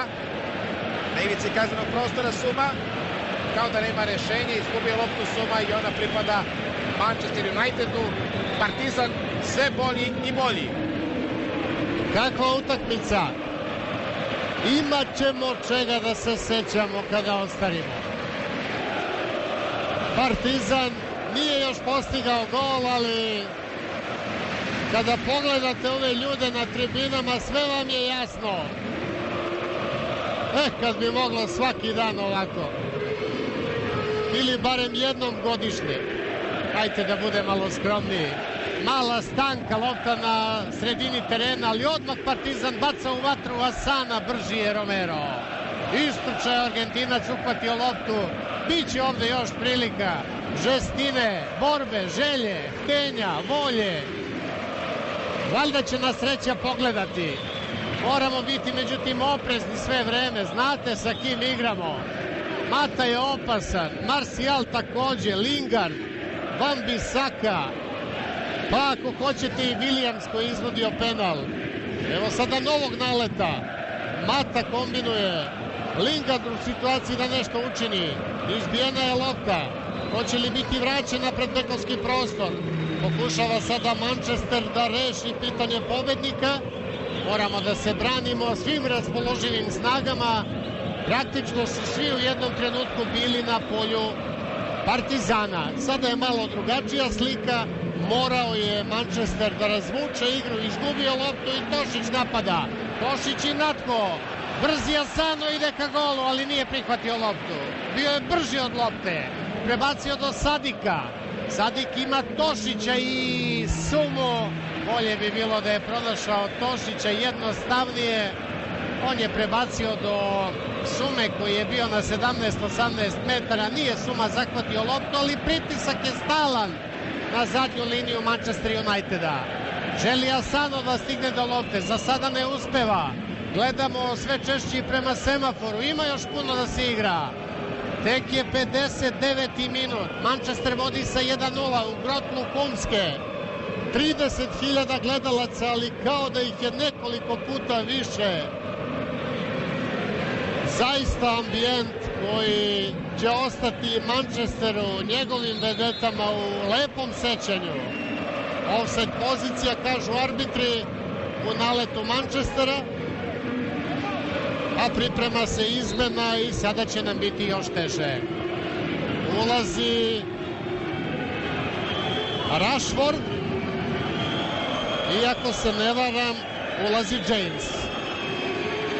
na ivici kaznenog prostora Suma, kao da nema rešenja, izgubio loptu Suma i ona pripada Manchester Unitedu. Partizan sve bolji i bolji. Kakva utakmica! Imat ćemo čega da se sećamo kada ostarimo. Partizan nije još postigao gol, ali kada pogledate ove ljude na tribinama, sve vam je jasno. Eh, kad bi moglo svaki dan ovako. Ili barem jednom godišnje. Hajte da bude malo skromniji. Mala stanka, lopta na sredini terena, ali odmah Partizan baca u vatru Asana, brži je Romero. Istruča je Argentinac, uhvatio loptu. Biće ovde još prilika. Žestine, borbe, želje, htenja, volje. Valjda će nas sreća pogledati. Moramo biti međutim oprezni sve vreme. Znate sa kim igramo. Mata je opasan, Marcial takođe, Lingard, Van Bissaka, pa ako hoćete i Williams koji izvodio penal. Evo sada novog naleta. Mata kombinuje. Lingard u situaciji da nešto učini. Izbijena je lopta. Hoće li biti vraćena pred bekovski prostor? Pokušava sada Manchester da reši pitanje pobednika. Moramo da se branimo svim raspoloživim snagama. Praktično su svi u jednom trenutku bili na polju Partizana. Sada je malo drugačija slika. Morao je Manchester da razvuče igru, izgubio loptu i Tošić napada. Tošić i Natko. Brzi Asano ide ka golu, ali nije prihvatio loptu. Bio je brži od lopte. Prebacio do Sadika. Sadik ima Tošića i Sumu. Bolje bi bilo da je pronašao Tošića jednostavnije. On je prebacio do Sume koji je bio na 17-18 metara. Nije Suma zahvatio loptu, ali pritisak je stalan na zadnju liniju Manchester Uniteda. Želi Asano da stigne do lopte, za sada ne uspeva. Gledamo sve češći prema semaforu, ima još puno da se igra. Tek je 59. minut, Manchester vodi sa 1-0 u Grotlu Kumske. 30.000 gledalaca, ali kao da ih je nekoliko puta više. Zaista ambijent koji će ostati Manchesteru, njegovim vedetama u lepom sećanju. Offset pozicija, kažu arbitri, u naletu Manchestera, a priprema se izmena i sada će nam biti još teže. Ulazi Rashford i ako se ne varam, ulazi James.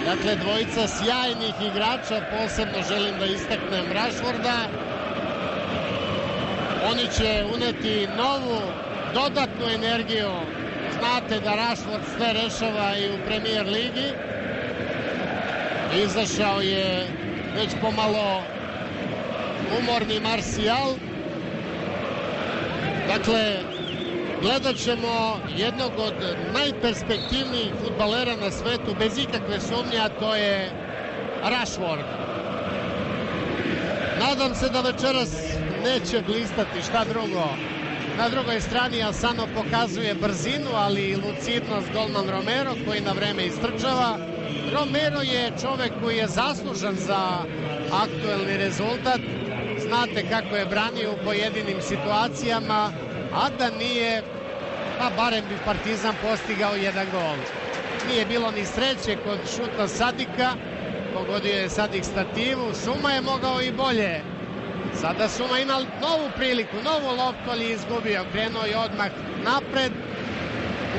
Dakle, dvojica sjajnih igrača, posebno želim da istaknem Rashforda. Oni će uneti novu, dodatnu energiju. Znate da Rashford sve rešava i u premier ligi. Izašao je već pomalo umorni Marcial. Dakle, gledat ćemo jednog od najperspektivnijih futbalera na svetu, bez ikakve sumnje, a to je Rashford. Nadam se da večeras neće blistati, šta drugo. Na drugoj strani Asano pokazuje brzinu, ali i lucidnost golman Romero koji na vreme istrčava. Romero je čovek koji je zaslužan za aktuelni rezultat. Znate kako je branio u pojedinim situacijama, a da nije, pa barem bi Partizan postigao jedan gol. Nije bilo ni sreće kod šuta Sadika, pogodio je Sadik stativu, Suma je mogao i bolje. Sada Suma ima novu priliku, novu loptu, ali izgubio. Krenuo je odmah napred,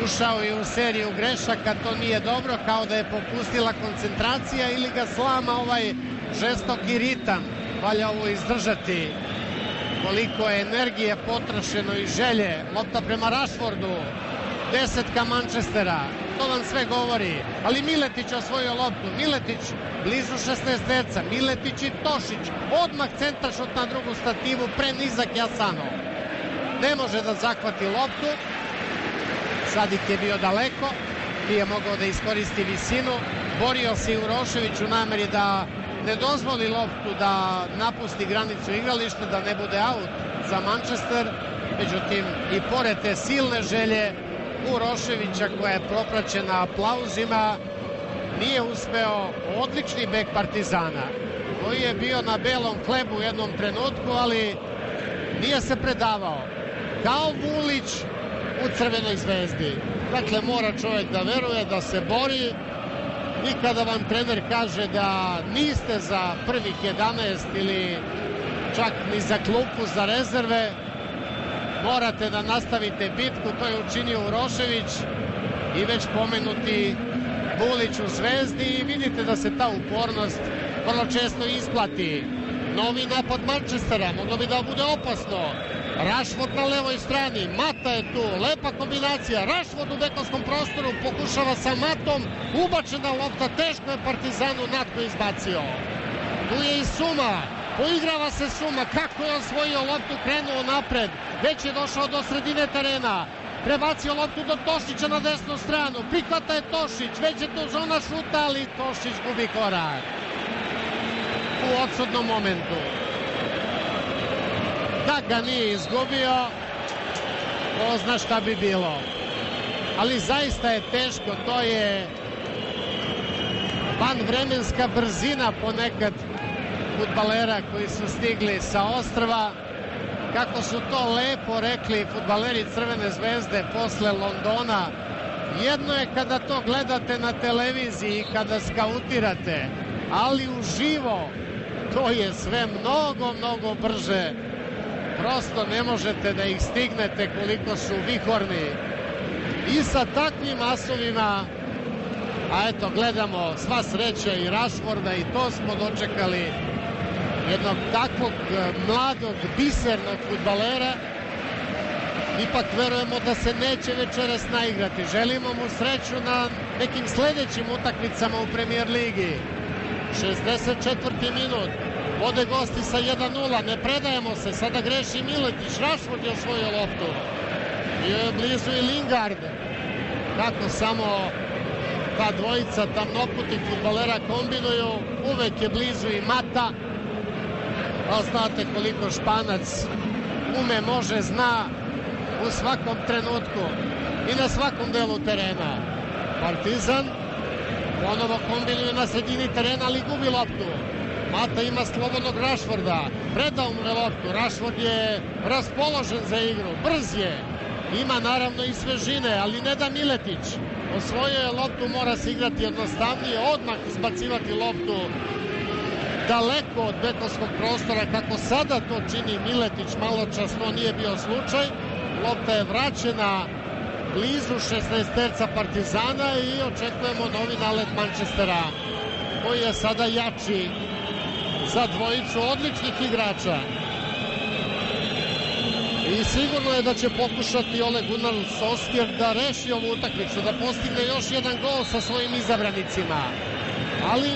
ušao je u seriju grešaka, to nije dobro, kao da je popustila koncentracija ili ga slama ovaj žestoki ritam. Valja ovo izdržati. Koliko je energije potrošeno i želje. Lopta prema Rashfordu. Desetka Manchestera to vam sve govori. Ali Miletić osvojio loptu. Miletić blizu 16 deca. Miletić i Tošić. Odmah centar šut na drugu stativu. Pre nizak Jasano. Ne može da zahvati loptu. Sadik je bio daleko. Nije mogao da iskoristi visinu. Borio se Urošević u nameri da ne dozvoli loptu da napusti granicu igrališta, da ne bude out za Manchester. Međutim, i pored te silne želje, Uroševića koja je propraćena aplauzima nije uspeo odlični bek Partizana koji je bio na belom hlebu u jednom trenutku, ali nije se predavao. Kao Vulić u Crvenoj zvezdi. Dakle, mora čovjek da veruje, da se bori i kada vam trener kaže da niste za prvih 11 ili čak ni za klupu za rezerve, morate da nastavite bitku, to je učinio Urošević i već pomenuti Bulić u Zvezdi i vidite da se ta upornost vrlo često isplati. Novi napad Manchestera, moglo bi da bude opasno. Rashford na levoj strani, Mata je tu, lepa kombinacija, Rashford u bekovskom prostoru pokušava sa Matom, ubačena lopta, teško je Partizanu Natko izbacio. Tu je i Suma, Poigrava se Suma, kako je osvojio loptu, krenuo napred, već je došao do sredine terena, prebacio loptu do Tošića na desnu stranu, prihvata je Tošić, već je to zona šuta, ali Tošić gubi korak u odsudnom momentu. Da ga nije izgubio, ko zna šta bi bilo. Ali zaista je teško, to je vanvremenska brzina ponekad futbalera koji su stigli sa ostrva. Kako su to lepo rekli futbaleri Crvene zvezde posle Londona. Jedno je kada to gledate na televiziji i kada skautirate, ali uživo to je sve mnogo, mnogo brže. Prosto ne možete da ih stignete koliko su vihorni. I sa takvim asovima, a eto gledamo sva sreća i Rashforda i to smo dočekali jednog takvog e, mladog, bisernog futbalera, ipak verujemo da se neće večeras naigrati. Želimo mu sreću na nekim sledećim utakmicama u premier ligi. 64. minut. Vode gosti sa 1-0. Ne predajemo se. Sada greši Miletić. Rashford je osvojio loptu. Bio je blizu i Lingard. Kako samo ta dvojica tamnoputih futbalera kombinuju. Uvek je blizu i Mata a znate koliko Španac ume, može, zna u svakom trenutku i na svakom delu terena. Partizan ponovo kombinuje na sredini terena, ali gubi loptu. Mata ima slobodnog Rašforda, predao mu je loptu. Rašford je raspoložen za igru, brz je, ima naravno i svežine, ali ne da Miletić. Osvojio je loptu, mora se igrati jednostavnije, odmah izbacivati loptu daleko od betonskog prostora kako sada to čini Miletić. Malo čas to nije bio slučaj. Lopta je vraćena blizu 16 terca Partizana i očekujemo novi nalet Manchestera koji je sada jači za dvojicu odličnih igrača i sigurno je da će pokušati Ole Gunnar Solskjaer da reši ovu utakmicu, da postigne još jedan gol sa svojim izabranicima. Ali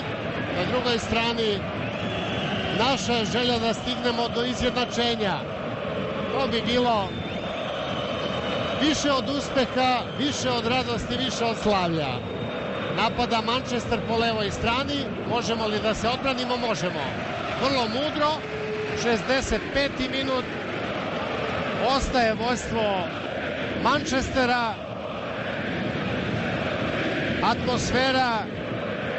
na drugoj strani Naša je želja da stignemo do izjednačenja. To bi bilo više od uspeha, više od radosti, više od slavlja. Napada Manchester po levoj strani. Možemo li da se odbranimo? Možemo. Vrlo mudro, 65. minut. Ostaje vojstvo Manchestera. Atmosfera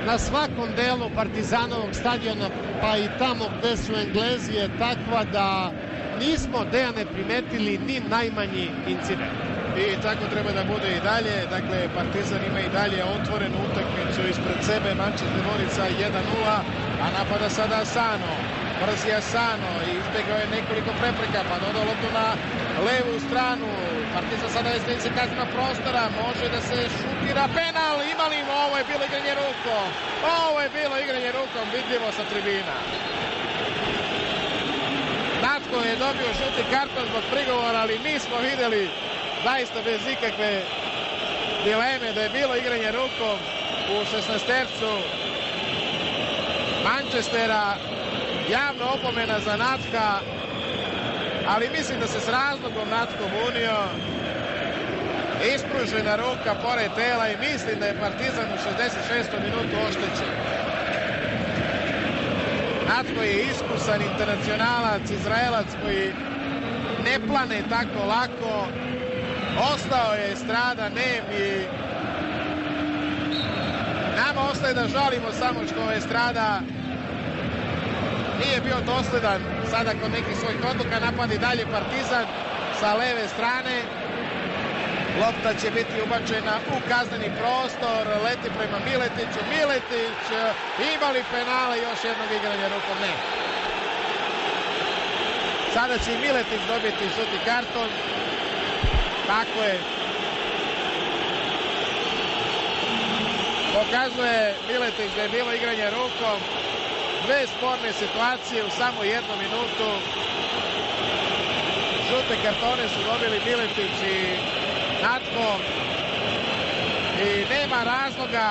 na svakom delu Partizanovog stadiona, pa i tamo gde su Englezi, je takva da nismo Dejane primetili ni najmanji incident. I tako treba da bude i dalje. Dakle, Partizan ima i dalje otvorenu utakmicu ispred sebe. Manchester vodi sa 1-0, a napada sada Asano. Brzi Asano i izbjegao je nekoliko prepreka, pa dodao loptu na levu stranu. Partizan sada je stanice kazna prostora, može da se šutira penal, imali ovo je bilo igranje rukom. Ovo je bilo igranje rukom, vidljivo sa tribina. Natko je dobio žuti karton zbog prigovora, ali mi smo videli zaista bez ikakve dileme da je bilo igranje rukom u 16 tercu Manchestera javna opomena za Natka ali mislim da se s razlogom Natko bunio ispružena ruka pored tela i mislim da je Partizan u 66. minutu oštećen Natko je iskusan internacionalac, Izraelac koji ne plane tako lako Ostao je strada Nem i nama ostaje da žalimo samo što je strada nije bio dosledan sada kod nekih svojih odluka. Napadi dalje Partizan sa leve strane. Lopta će biti ubačena u kazneni prostor. Leti prema Miletiću. Miletić imali penale još jednog igranja rukom ne sada će i Miletić dobiti žuti karton. Tako je. Pokazuje Miletić da je bilo igranje rukom. Dve sporne situacije u samo jednu minutu. Žute kartone su dobili Miletić i Natko. I nema razloga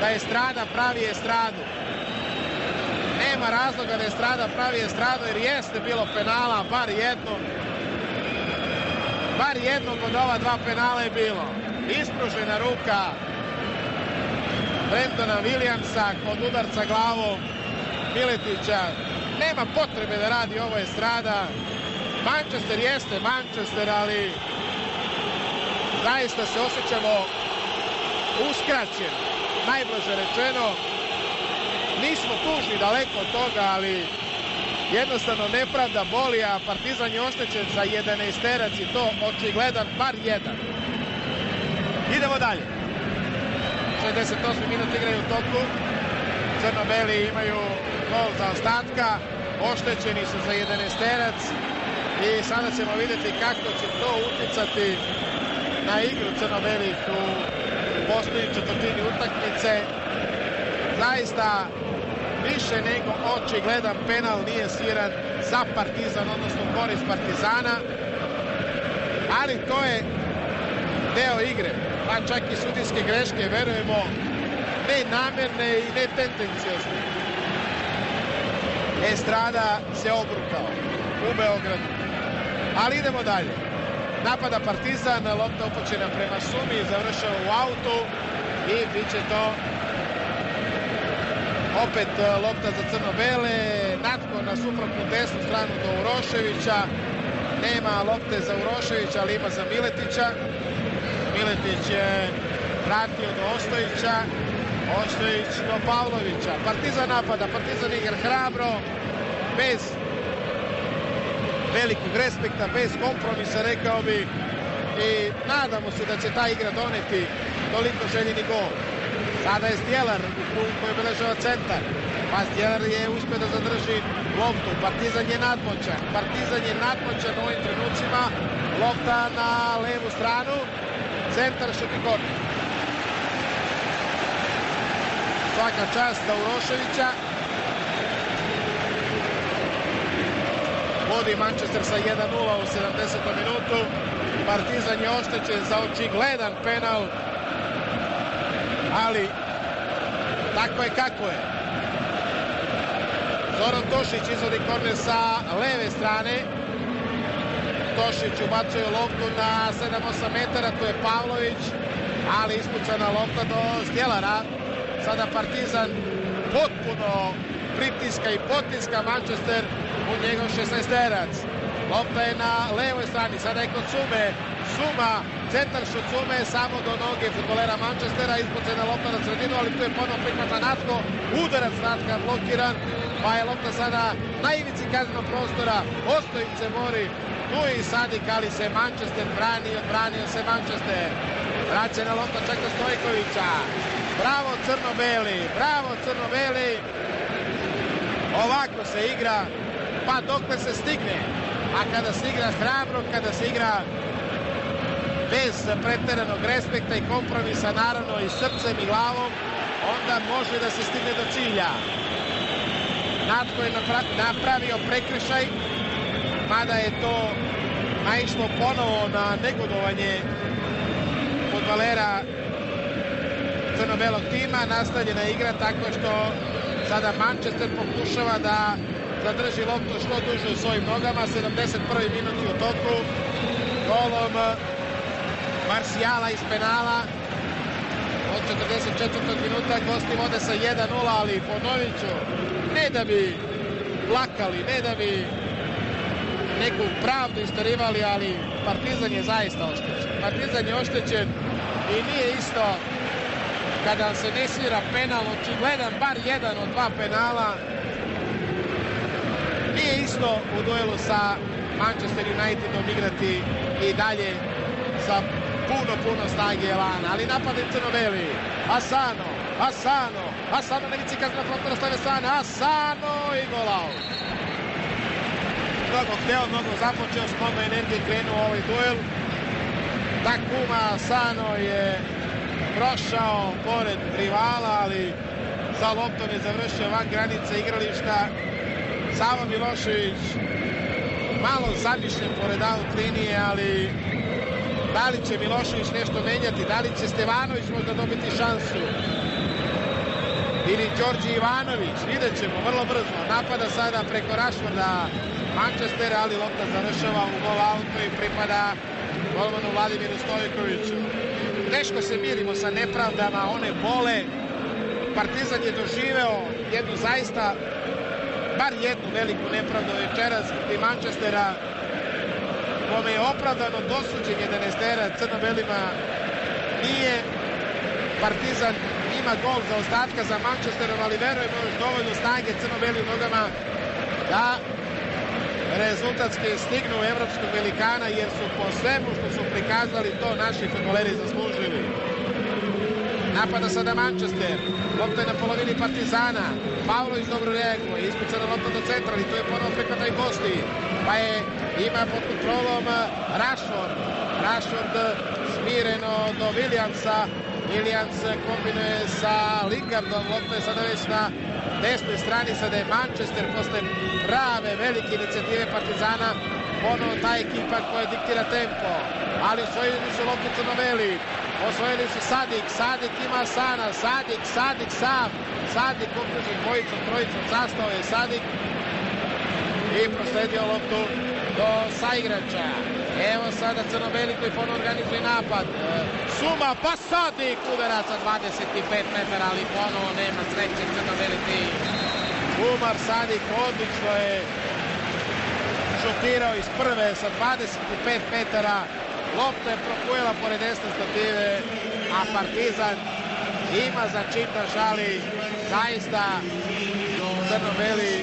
da je strada pravi estradu. Nema razloga da je strada pravi estradu jer jeste bilo penala, bar jedno Bar jednog od ova dva penala je bilo. Ispružena ruka Brendona Williamsa kod udarca glavom Miletića. Nema potrebe da radi ovo estrada. Manchester jeste Manchester, ali zaista se osjećamo uskraćen, najblaže rečeno. Nismo tužni daleko od toga, ali jednostavno nepravda boli, a Partizan je oštećen za 11 terac i to očigledan bar jedan. Idemo dalje. 68 minut igraju u toku. Crno-beli imaju gol za ostatka. Oštećeni su za 11 terac. I sada ćemo vidjeti kako će to uticati na igru crno-belih u postoji četvrtini utakmice. Zaista više nego očigledan penal nije sviran za Partizan, odnosno korist Partizana, ali to je deo igre, pa čak i sudijske greške, verujemo, ne namerne i ne tendencijosne. Estrada se obrukao u Beogradu. Ali idemo dalje. Napada Partizan, lopta upočena prema Sumi, završava u autu i bit će to Opet e, lopta za crno-bele, Natko na suprotnu desnu stranu do Uroševića. Nema lopte za Uroševića, ali ima za Miletića. Miletić je vratio do Ostojića. Ostojić do Pavlovića. Partizan napada, Partizan igra hrabro, bez velikog respekta, bez kompromisa, rekao bi. I nadamo se da će ta igra doneti toliko željeni gol. Sada je Stjelar u krugu koji obeležava centar. Pa Stjelar je uspio da zadrži loptu. Partizan je nadmoćan. Partizan je nadmoćan u ovim trenucima. Lopta na levu stranu. Centar korner. Svaka čast da Uroševića. Vodi Manchester sa 1-0 u 70. minutu. Partizan je oštećen za očigledan penal ali tako je kako je. Zoran Tošić izvodi korner sa leve strane. Tošić ubacuje loptu na 7-8 metara, to je Pavlović, ali ispucana lopta do Stjelara. Sada Partizan potpuno pritiska i potiska Manchester u njegov 16-terac. Lopta je na levoj strani, sada je kod Sume. Suma, centar šut Sume samo do noge futbolera Manchestera, ispucena lopta na sredinu, ali tu je ponovno prihvata Natko, udarac Natka blokiran, pa je lopta sada na ivici kaznog prostora, Ostojić se mori, tu i Sadik, ali se Manchester brani, odbranio se Manchester. Vraćena lopta čeka Stojkovića. Bravo Crno-Beli, bravo Crno-Beli. Ovako se igra, pa dokle se stigne. A kada se igra hrabro, kada se igra bez preteranog respekta i kompromisa, naravno i srcem i glavom, onda može da se stigne do cilja. Natko je napravio prekršaj, mada je to naišlo ponovo na negodovanje futbalera crno-belog tima, nastavljena igra tako što sada Manchester pokušava da zadrži loptu što duže u svojim nogama, 71. minut u toku, golom Marsijala iz penala, od 44. minuta gosti vode sa 1-0, ali ponovit ću, ne da bi plakali, ne da bi neku pravdu istorivali, ali Partizan je zaista oštećen. Partizan je oštećen i nije isto kada se ne svira penal, očigledan bar jedan od dva penala, nije isto u duelu sa Manchester Unitedom igrati i dalje sa puno, puno snage Elana, ali napade crno-beli. Asano, Asano, Asano na vici kazna frontora stave strane, Asano i gol out. Mnogo hteo, mnogo započeo, s mnogo energije krenuo ovaj duel. Takuma Asano je prošao pored rivala, ali sa loptom je završio van granice igrališta. Savo Milošević malo zamišljen pored out linije, ali da li će Milošević nešto menjati, da li će Stevanović možda dobiti šansu ili Đorđe Ivanović, vidjet ćemo vrlo brzo. Napada sada preko Rašforda Manchester, ali lopta završava u gol auto i pripada golmanu Vladimiru Stojkoviću. Teško se mirimo sa nepravdama, one bole. Partizan je doživeo jednu zaista, bar jednu veliku nepravdu večeras i Manchestera kome je opravdano dosuđen 11 crno-belima nije Partizan ima gol za ostatka za Manchesterom, ali verujemo još dovoljno snage crno-beli nogama da rezultatski stignu evropskog velikana jer su po svemu što su prikazali to naši futboleri zaslužili. Napada sada Manchester, lopta je na polovini Partizana, Pavlović dobro reaguje, ispucana lopta do centra, ali tu je ponovo prihvata i gosti, pa je ima pod kontrolom Rashford, Rashford smireno do Williamsa, Williams kombinuje sa Lingardom, lopta je sada već na desnoj strani, sada je Manchester posle prave velike inicijative Partizana, ponovo ta ekipa koja diktira tempo, ali osvojili su loptu Crnoveli, osvojili su Sadik, Sadik ima Sana, Sadik, Sadik sam, Sadik okružen dvojicom, trojicom, zastao je Sadik. I prosledio loptu do saigrača. Evo sada Crnobeli koji ponovno organizuje napad. Suma, pa Sadik udara sa 25 metara, ali ponovo nema sreće Crnobeli tim. Umar Sadik odlično je šutirao iz prve sa 25 metara. Lopta je prokujela pored desne stative, a Partizan ima za čim da žali. Zaista Crnobeli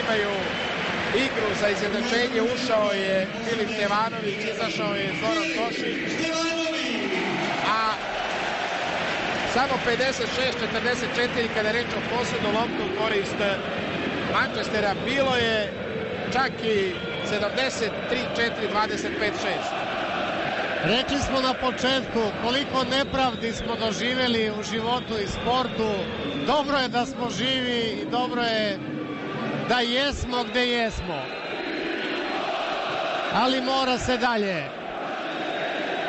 imaju igru za izjednačenje ušao je Filip Stevanović, izašao je Zoran Tošić, a samo 56-44 kada je reč o posledu loptu korist Manchestera bilo je čak i 73-4-25-6. Rekli smo na početku koliko nepravdi smo doživeli u životu i sportu. Dobro je da smo živi i dobro je da jesmo gde jesmo. Ali mora se dalje.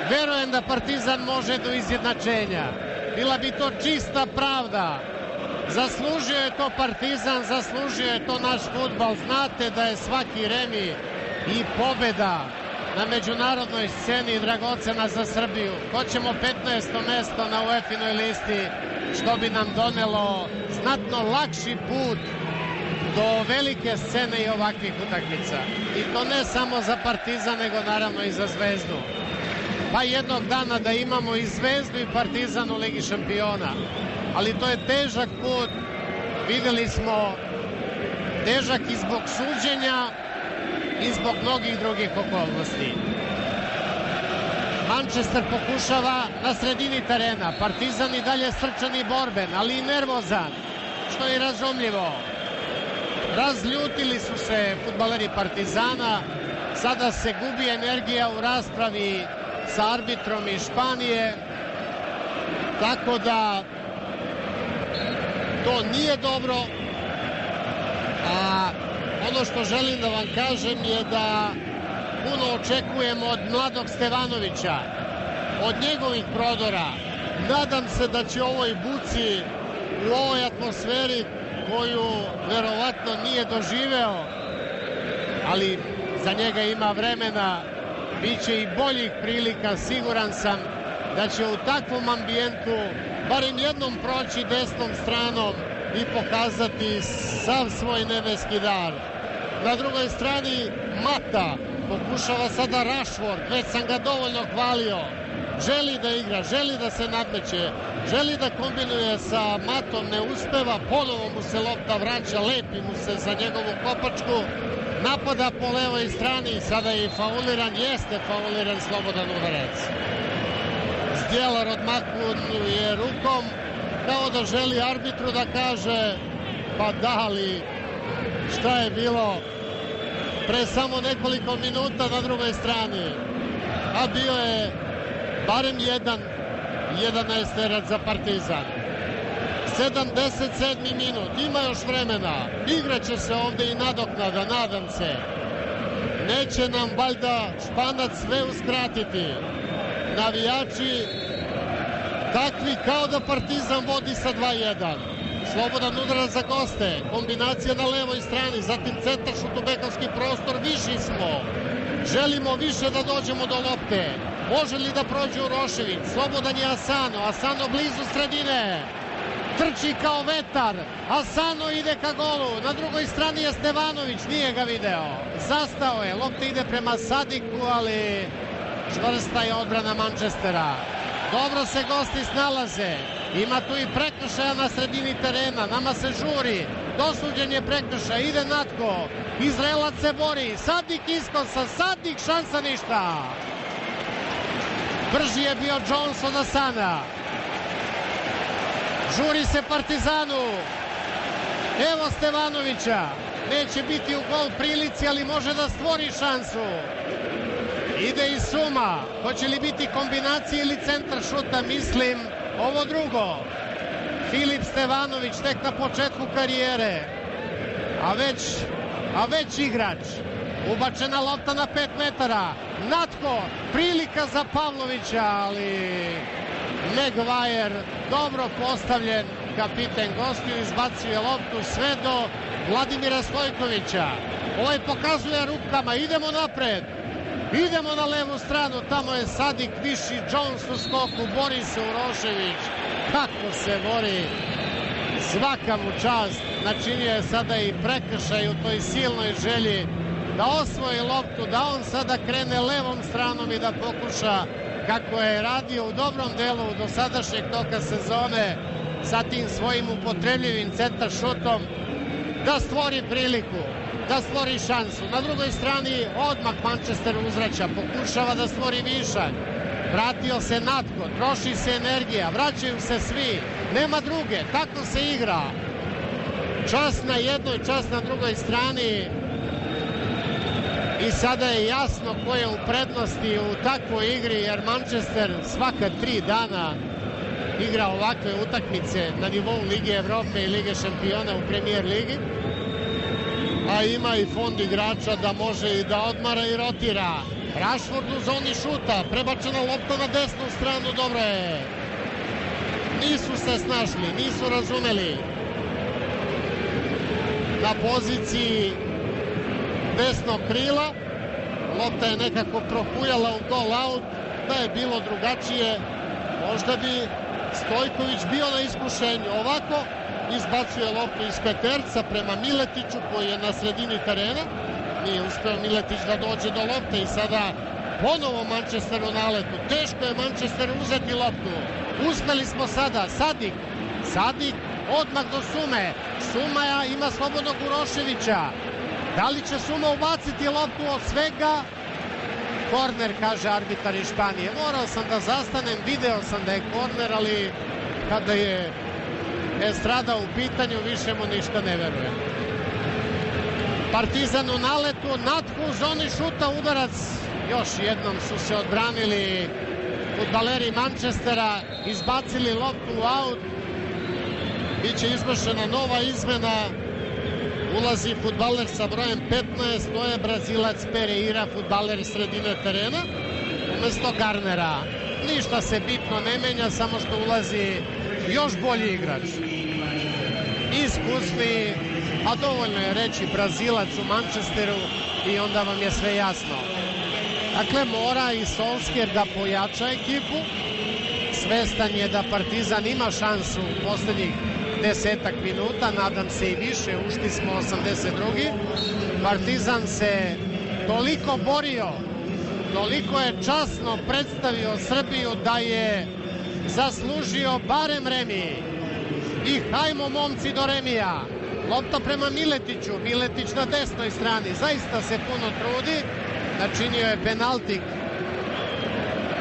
Verujem da Partizan može do izjednačenja. Bila bi to čista pravda. Zaslužio je to Partizan, zaslužio je to naš futbal. Znate da je svaki remi i pobeda na međunarodnoj sceni dragocena za Srbiju. Hoćemo 15. mesto na UEFA-inoj listi, što bi nam donelo znatno lakši put do velike scene i ovakvih utakmica. I to ne samo za Partizan, nego naravno i za Zvezdu. Pa jednog dana da imamo i Zvezdu i Partizan u Ligi šampiona. Ali to je težak put. Videli smo težak i zbog suđenja i zbog mnogih drugih okolnosti. Manchester pokušava na sredini terena. Partizan i dalje srčan i borben, ali i nervozan, što je razumljivo. Razljutili su se futbaleri Partizana, sada se gubi energija u raspravi sa arbitrom iz Španije, tako da to nije dobro, a ono što želim da vam kažem je da puno očekujemo od mladog Stevanovića, od njegovih prodora. Nadam se da će ovoj buci u ovoj atmosferi koju verovatno nije doživeo, ali za njega ima vremena, bit će i boljih prilika, siguran sam da će u takvom ambijentu barem jednom proći desnom stranom i pokazati sav svoj nebeski dar. Na drugoj strani Mata pokušava sada Rashford, već sam ga dovoljno hvalio. Želi da igra, želi da se nadmeće, želi da kombinuje sa Matom, ne uspeva, ponovo mu se lopta vraća, lepi mu se za njegovu kopačku, napada po levoj strani, sada je i fauliran, jeste fauliran slobodan udarac. Zdjelar odmakuje rukom, kao da želi arbitru da kaže pa da li šta je bilo pre samo nekoliko minuta na drugoj strani. A bio je barem jedan, jedan esterac za Partizan. 77. minut, ima još vremena, igraće se ovde i nadoknada, nadam se. Neće nam valjda Španac sve uskratiti. Navijači takvi kao da Partizan vodi sa 2-1. Slobodan udarac za goste, kombinacija na levoj strani, zatim centar šut u bekovski prostor, viši smo. Želimo više da dođemo do lopte. Može li da prođe Urošević? Slobodan je Asano, Asano blizu sredine. Trči kao vetar, Asano ide ka golu, na drugoj strani je Stevanović, nije ga video. Zastao je, lopta ide prema Sadiku, ali čvrsta je odbrana Manchestera. Dobro se gosti snalaze. Ima tu i prekršaja na sredini terena. Nama se žuri. Dosuđen je prekršaj. Ide Natko. Izraelac se bori. Sadnik iskosa. Sadnik šansa ništa. Brži je bio Jones od Asana. Žuri se Partizanu. Evo Stevanovića. Neće biti u gol prilici, ali može da stvori šansu. Ide i Suma. Hoće li biti kombinacija ili centar šuta? Mislim ovo drugo. Filip Stevanović tek na početku karijere. A već, a već igrač. Ubačena lopta na 5 metara. Natko, prilika za Pavlovića, ali Megvajer dobro postavljen. Kapiten gostiju izbacuje loptu sve do Vladimira Stojkovića. Ovaj pokazuje rukama, idemo napred. Idemo na levu stranu, tamo je Sadik Viši, Jones u skoku, bori se Urošević. Kako se bori, svaka mu čast. Načinio je sada i prekršaj u toj silnoj želji da osvoji loptu, da on sada krene levom stranom i da pokuša kako je radio u dobrom delu do sadašnjeg toka sezone sa tim svojim upotrebljivim centar šutom da stvori priliku da stvori šansu. Na drugoj strani odmah Manchester uzraća, pokušava da stvori višak. Vratio se Natko, troši se energija, vraćaju se svi, nema druge, tako se igra. Čas na jednoj, čas na drugoj strani i sada je jasno ko je u prednosti u takvoj igri, jer Manchester svaka tri dana igra ovakve utakmice na nivou Lige Evrope i Lige šampiona u premijer ligi a ima i fond igrača da može i da odmara i rotira. Rashford u zoni šuta, prebačena lopta na desnu stranu, dobro je. Nisu se snašli, nisu razumeli. Na poziciji desnog krila, lopta je nekako prohujala u gol out, da je bilo drugačije, možda bi Stojković bio na iskušenju. Ovako, izbacuje loptu iz peterca prema Miletiću koji je na sredini terena. Nije uspeo Miletić da dođe do lopte i sada ponovo Manchester u naletu. Teško je Manchester uzeti loptu. Uspeli smo sada. Sadik. Sadik odmah do Sume. Sumaja ima slobodnog Uroševića. Da li će Suma ubaciti loptu od svega? Korner, kaže arbitar iz Španije. Morao sam da zastanem, video sam da je korner, ali kada je Estrada u pitanju, više mu ništa ne veruje. Partizan u naletu, natku u zoni šuta, udarac. Još jednom su se odbranili futbaleri Manchestera, izbacili loptu u aut. Biće izvršena nova izmena. Ulazi futbaler sa brojem 15, to je Brazilac Pereira, futbaler sredine terena, umesto Garnera. Ništa se bitno ne menja, samo što ulazi još bolji igrač. Iskusni, a dovoljno je reći Brazilac u Manchesteru i onda vam je sve jasno. Dakle, mora i Solskjer da pojača ekipu. Svestan je da Partizan ima šansu u poslednjih desetak minuta, nadam se i više, ušli smo 82. Partizan se toliko borio, toliko je časno predstavio Srbiju da je zaslužio barem remi. I hajmo momci do remija. Lopta prema Miletiću, Miletić na desnoj strani, zaista se puno trudi, načinio je penaltik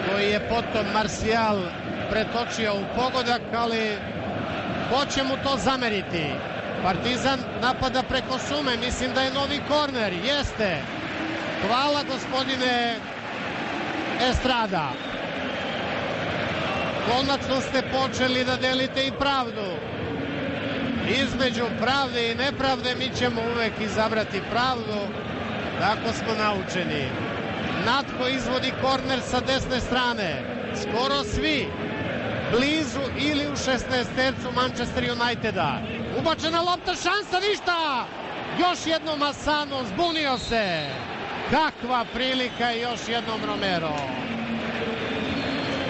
koji je potom Marsijal pretočio u pogodak, ali ko će mu to zameriti? Partizan napada preko sume, mislim da je novi korner, jeste. Hvala gospodine Estrada. Konačno ste počeli da delite i pravdu. Između pravde i nepravde mi ćemo uvek izabrati pravdu. Tako smo naučeni. Natko izvodi korner sa desne strane. Skoro svi blizu ili u 16 tercu Manchester Uniteda. Ubačena lopta, šansa, ništa! Još jednom Asano, zbunio se. Kakva prilika još jednom Romero.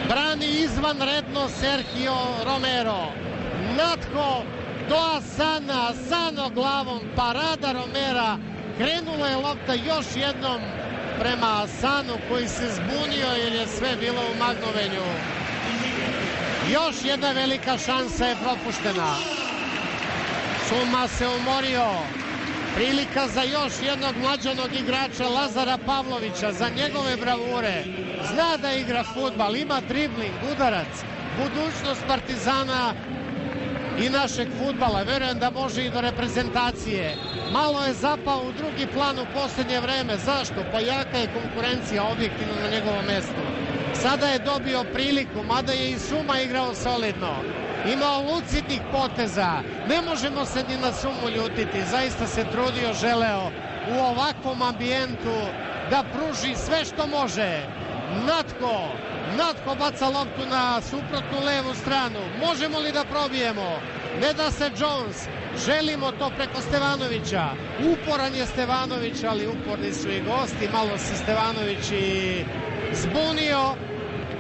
Brani izvanredno Sergio Romero. Natko do Asana, Asano glavom, parada Romera. Krenula je lopta još jednom prema Asanu koji se zbunio jer je sve bilo u magnovenju. Još jedna velika šansa je propuštena. Suma se umorio. Prilika za još jednog mlađanog igrača Lazara Pavlovića, za njegove bravure. Zna da igra futbal, ima dribling, udarac. Budućnost Partizana i našeg futbala. Verujem da može i do reprezentacije. Malo je zapao u drugi plan u poslednje vreme. Zašto? Pa jaka je konkurencija objektivno na njegovom mestu. Sada je dobio priliku, mada je i Suma igrao solidno. Imao lucidnih poteza. Ne možemo se ni na Sumu ljutiti. Zaista se trudio, želeo u ovakvom ambijentu da pruži sve što može. Natko, Natko baca loptu na suprotnu levu stranu. Možemo li da probijemo? Ne da se Jones. Želimo to preko Stevanovića. Uporan je Stevanović, ali uporni su i gosti. Malo se Stevanović i zbunio,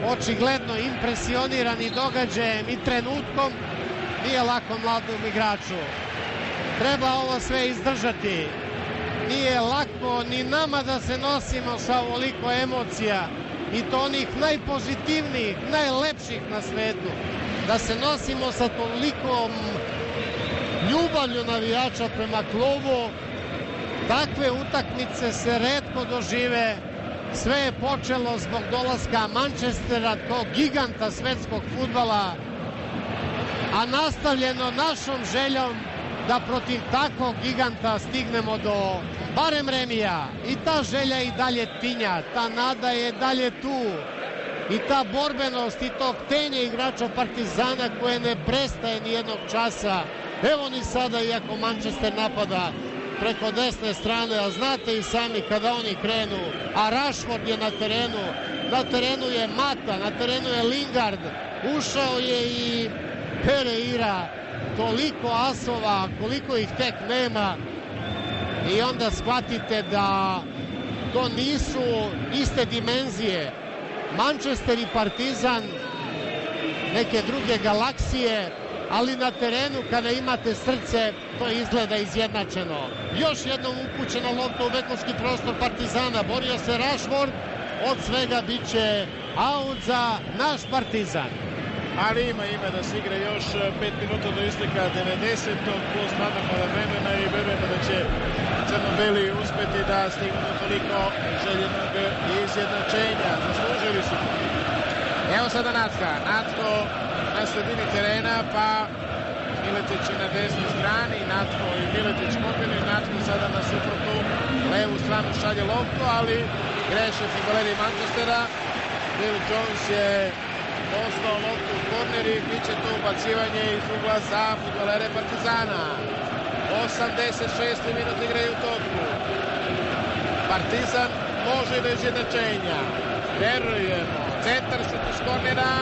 očigledno impresioniran i događajem i trenutkom, nije lako mladom igraču. Treba ovo sve izdržati. Nije lako ni nama da se nosimo sa ovoliko emocija i to onih najpozitivnijih, najlepših na svetu. Da se nosimo sa tolikom ljubavlju navijača prema klubu. Takve utakmice se redko dožive Sve je počelo zbog dolaska Manchestera, tog giganta svetskog futbala, a nastavljeno našom željom da protiv takvog giganta stignemo do barem remija. I ta želja i dalje tinja, ta nada je dalje tu. I ta borbenost i to tenje igrača Partizana koje ne prestaje ni jednog časa. Evo ni sada, iako Manchester napada preko desne strane, a znate i sami kada oni krenu, a Rashford je na terenu, na terenu je Mata, na terenu je Lingard, ušao je i Pereira, toliko asova, koliko ih tek nema i onda shvatite da to nisu iste dimenzije. Manchester i Partizan neke druge galaksije, ali na terenu kada imate srce to izgleda izjednačeno. Još jednom upućena lopta u bekovski prostor Partizana, borio se Rashford, od svega bit će aut za naš Partizan. Ali ima ime da se igra još 5 minuta do isteka 90. plus nadoknada vremena i verujemo da će Crnobeli uspeti da stignu do toliko željenog izjednačenja. Zaslužili su. Evo sada Nacka. Nacko na sredini terena, pa Miletić je na desnoj strani, Natko i Miletić kopili, Natko sada na suprotnu levu stranu šalje loptu, ali greše futboleri Manchestera. Bill Jones je poslao loptu u korner i bit će to ubacivanje iz ugla za futbolere Partizana. 86. minut igraju toku. Partizan može bez jednačenja. Verujemo. Centar šut iz kornera.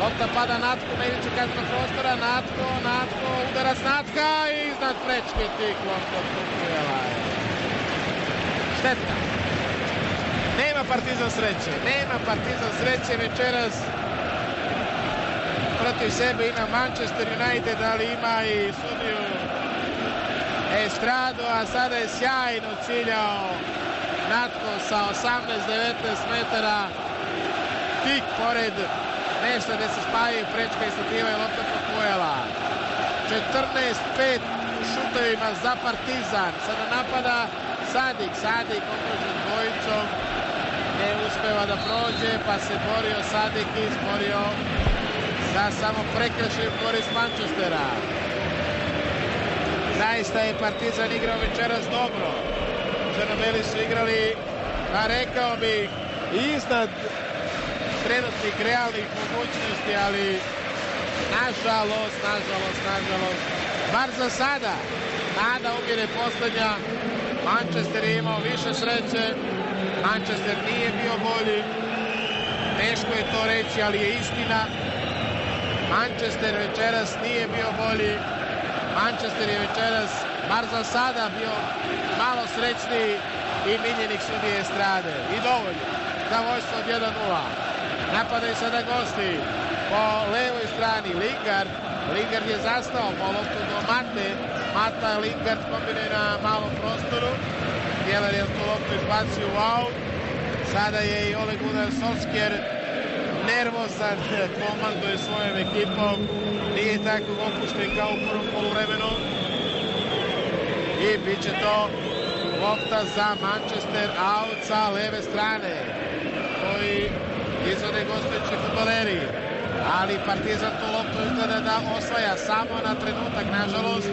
Lopta pada Natko na ivicu kaznog prostora. Natko, Natko, udarac Natka i iznad prečke tiklom kod Kukujela. Šteta. Nema Partizan sreće. Nema Partizan sreće večeras. Protiv sebe ima Manchester United, ali ima i sudiju Estradu, a sada je sjajno ciljao Natko sa 18-19 metara tik pored mesta gde se spajaju prečka i stativa i lopta pokojala. 14-5 u šutovima za Partizan. Sada napada Sadik. Sadik okružen dvojicom. Ne uspeva da prođe, pa se borio Sadik i izborio za samo prekršaj korist Manchestera. Zaista je Partizan igrao večeras dobro. Crnobeli su igrali, a rekao bih, iznad trenutnih realnih mogućnosti, ali nažalost, nažalost, nažalost, bar za sada, nada umire poslednja, Manchester je imao više sreće, Manchester nije bio bolji, teško je to reći, ali je istina, Manchester večeras nije bio bolji, Manchester je večeras, bar za sada, bio malo srećniji i miljenik sudije strade. I dovoljno. Za vojstvo od 1-0. Napadaju sada gosti po levoj strani. Lingard. Lingard je zastao po loptu do Mate. Mata Lingard kombinuje na malom prostoru. Bjelar je tu loptu izbacio u aut. Sada je i Oleg Gunnar Solskjer nervozan, komanduje svojom ekipom. Nije tako opušten kao u prvom poluvremenu. I bit će to lopta za Manchester out sa leve strane koji izvode gostujući futboleri. Ali Partizan tu loptu izgleda da osvaja samo na trenutak, nažalost.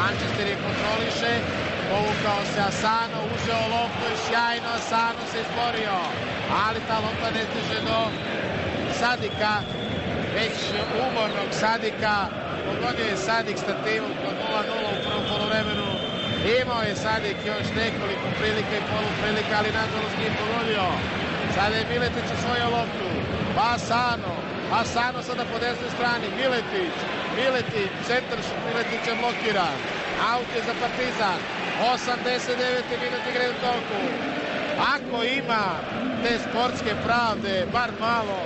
Manchester je kontroliše, povukao se Asano, uzeo loptu i sjajno Asano se izborio. Ali ta lopta ne stiže do Sadika, već umornog Sadika. Pogodio je Sadik stativom kod 0-0 u prvom polovremenu. Imao je Sadik još nekoliko prilika i poluprilika, ali nažalost nije pogodio. Sada je Miletić osvojio loptu. Pa Asano. Asano sada po desnoj strani. Miletić. Miletić. Centar šut Miletića blokiran. Aut je za Partizan. 89. minut igre u toku. Ako ima te sportske pravde, bar malo,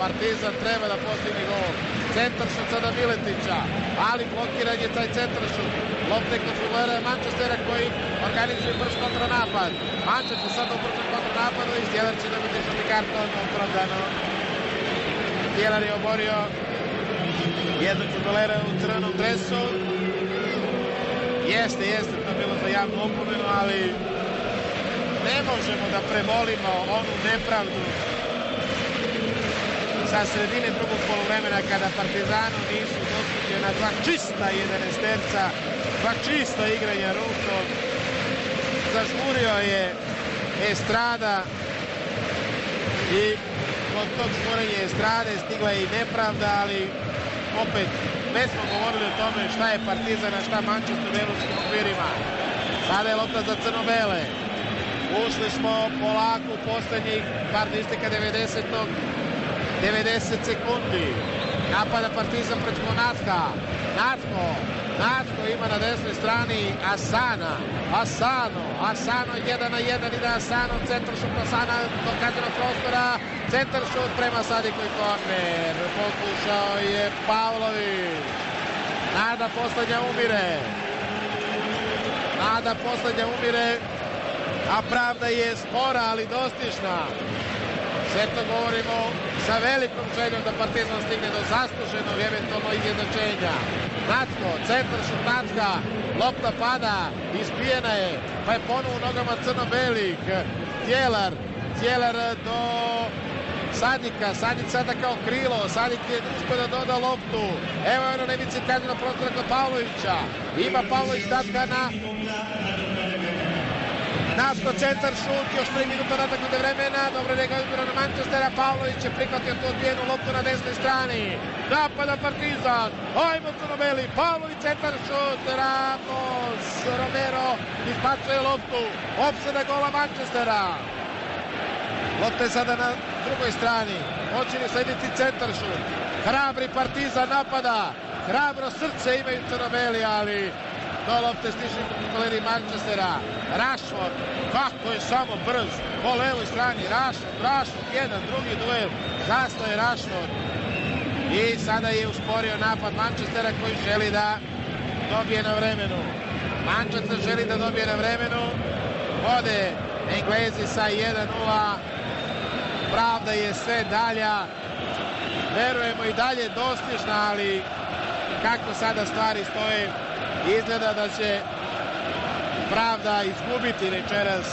Partizan treba da postigne gol. Centar sada Miletića, ali blokiran je taj centar šut. Lopte kod futbolera Manchestera koji organizuje brz kontranapad. Manchester sada u brzom kontranapadu i Stjelar će dobiti žuti karton opravdano. Stjelar je oborio jednog futbolera u crvenom dresu. Jeste, jeste, to bilo za javnu opomenu, ali ne možemo da prevolimo onu nepravdu sa sredine drugog polovremena kada Partizanu nisu dostuđena dva čista jedanesterca, dva čista igranja rukom. Zažmurio je Estrada i od tog žmurenja Estrade stigla je i nepravda, ali opet već smo govorili o tome šta je Partizan, šta Manchester u evropskim okvirima. Sada je lopta za crno-bele. Ušli smo polako u poslednjih par do isteka 90. 90 sekundi. Napada Partizan preko Natka. Natko. Natko ima na desnoj strani Asana. Asano. Asano jedan na jedan ide Asano. Centar šut Asana do kađenog prostora. Centar šut prema Sadiku i korner. Pokušao je Pavlović. Nada poslednja umire. Nada poslednja umire, a pravda je spora, ali dostižna. Sve to govorimo sa velikom željom da Partizan stigne do zasluženog eventualno izjednačenja. Natko, centar šutnačka, lopta pada, ispijena je, pa je ponovo u nogama crno-belih. Tjelar, Tjelar do Sadnika, Sadnik sada kao krilo, Sadnik je uspio da doda loptu. Evo je ono nevice kazneno prostora kod Pavlovića. Ima Pavlović datka na Nasko centar šut, još 3 minuta nataknute vremena, dobro je izbora na Manchestera, Pavlović je prihvatio tu odbijenu loptu na desnoj strani. Napada Partizan, ajmo Crnobeli, Pavlović centar šut, Ramos, Romero izbacuje loptu, opsada gola Manchestera. Lopta je sada na drugoj strani. Hoće li slediti centar šut. Hrabri Partizan napada. Hrabro srce imaju crnobeli, ali do lopte stiže koleri Manchestera. Rashford, kako je samo brz. Po levoj strani Rashford, Rashford, jedan, drugi duel. Zasno je Rashford. I sada je usporio napad Manchestera koji želi da dobije na vremenu. Manchester želi da dobije na vremenu. Vode Englezi sa 1-0 pravda je sve dalja. Verujemo i dalje dostižna, ali kako sada stvari stoje, izgleda da će pravda izgubiti večeras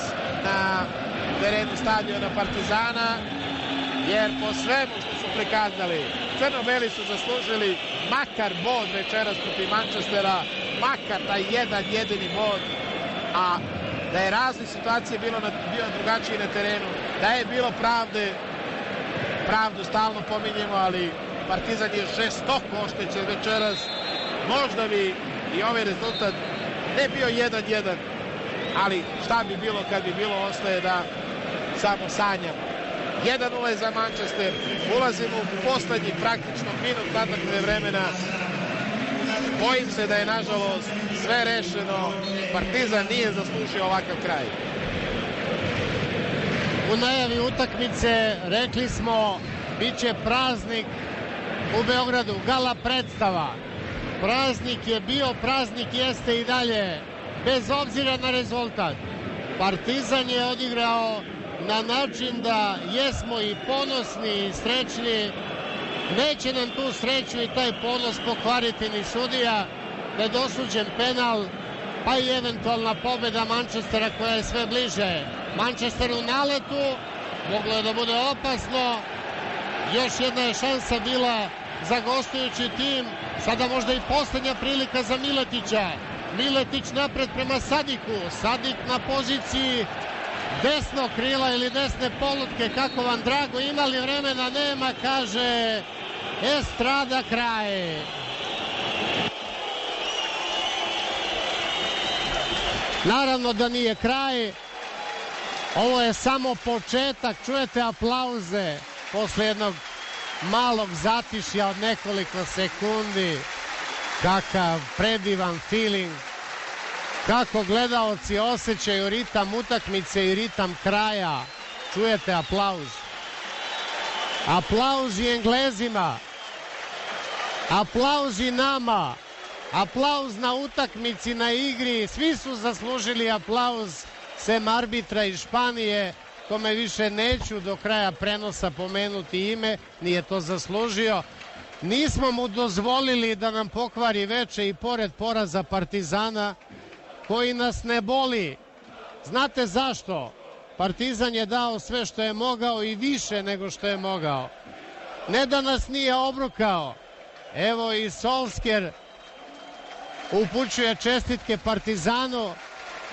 na terenu stadiona Partizana, jer po svemu što su prikazali, Crnobeli su zaslužili makar bod večeras protiv Manchestera, makar taj jedan jedini bod, a da je razli situacije bilo na, bio drugačiji na terenu, da je bilo pravde, pravdu stalno pominjemo, ali Partizan je žestoko oštećen večeras. Možda bi i ovaj rezultat ne bio 1-1, ali šta bi bilo kad bi bilo ostaje da samo sanjamo. 1-0 je za Manchester, ulazimo u poslednji praktično minut natakne vremena, Bojim se da je nažalost sve rešeno. Partizan nije zaslužio ovakav kraj. U najavi utakmice rekli smo biće praznik u Beogradu, gala predstava. Praznik je bio, praznik jeste i dalje, bez obzira na rezultat. Partizan je odigrao na način da jesmo i ponosni i srećni Neće nam tu sreću i taj ponos pokvariti ni sudija, nedosuđen penal, pa i eventualna pobeda Manchestera koja je sve bliže. Manchester u naletu, moglo je da bude opasno, još jedna je šansa bila za gostujući tim, sada možda i poslednja prilika za Miletića. Miletić napred prema Sadiku, Sadik na poziciji desnog krila ili desne polutke, kako vam drago, imali vremena, nema, kaže Estrada kraje. Naravno da nije kraj, ovo je samo početak, čujete aplauze posle jednog malog zatišja od nekoliko sekundi. Kakav predivan feeling kako gledaoci osjećaju ritam utakmice i ritam kraja. Čujete aplauz. Aplauz i Englezima. Aplauz i nama. Aplauz na utakmici, na igri. Svi su zaslužili aplauz, sem arbitra iz Španije, kome više neću do kraja prenosa pomenuti ime, nije to zaslužio. Nismo mu dozvolili da nam pokvari veče i pored poraza Partizana, koji nas ne boli. Znate zašto? Partizan je dao sve što je mogao i više nego što je mogao. Ne da nas nije obrukao. Evo i Solsker upućuje čestitke Partizanu.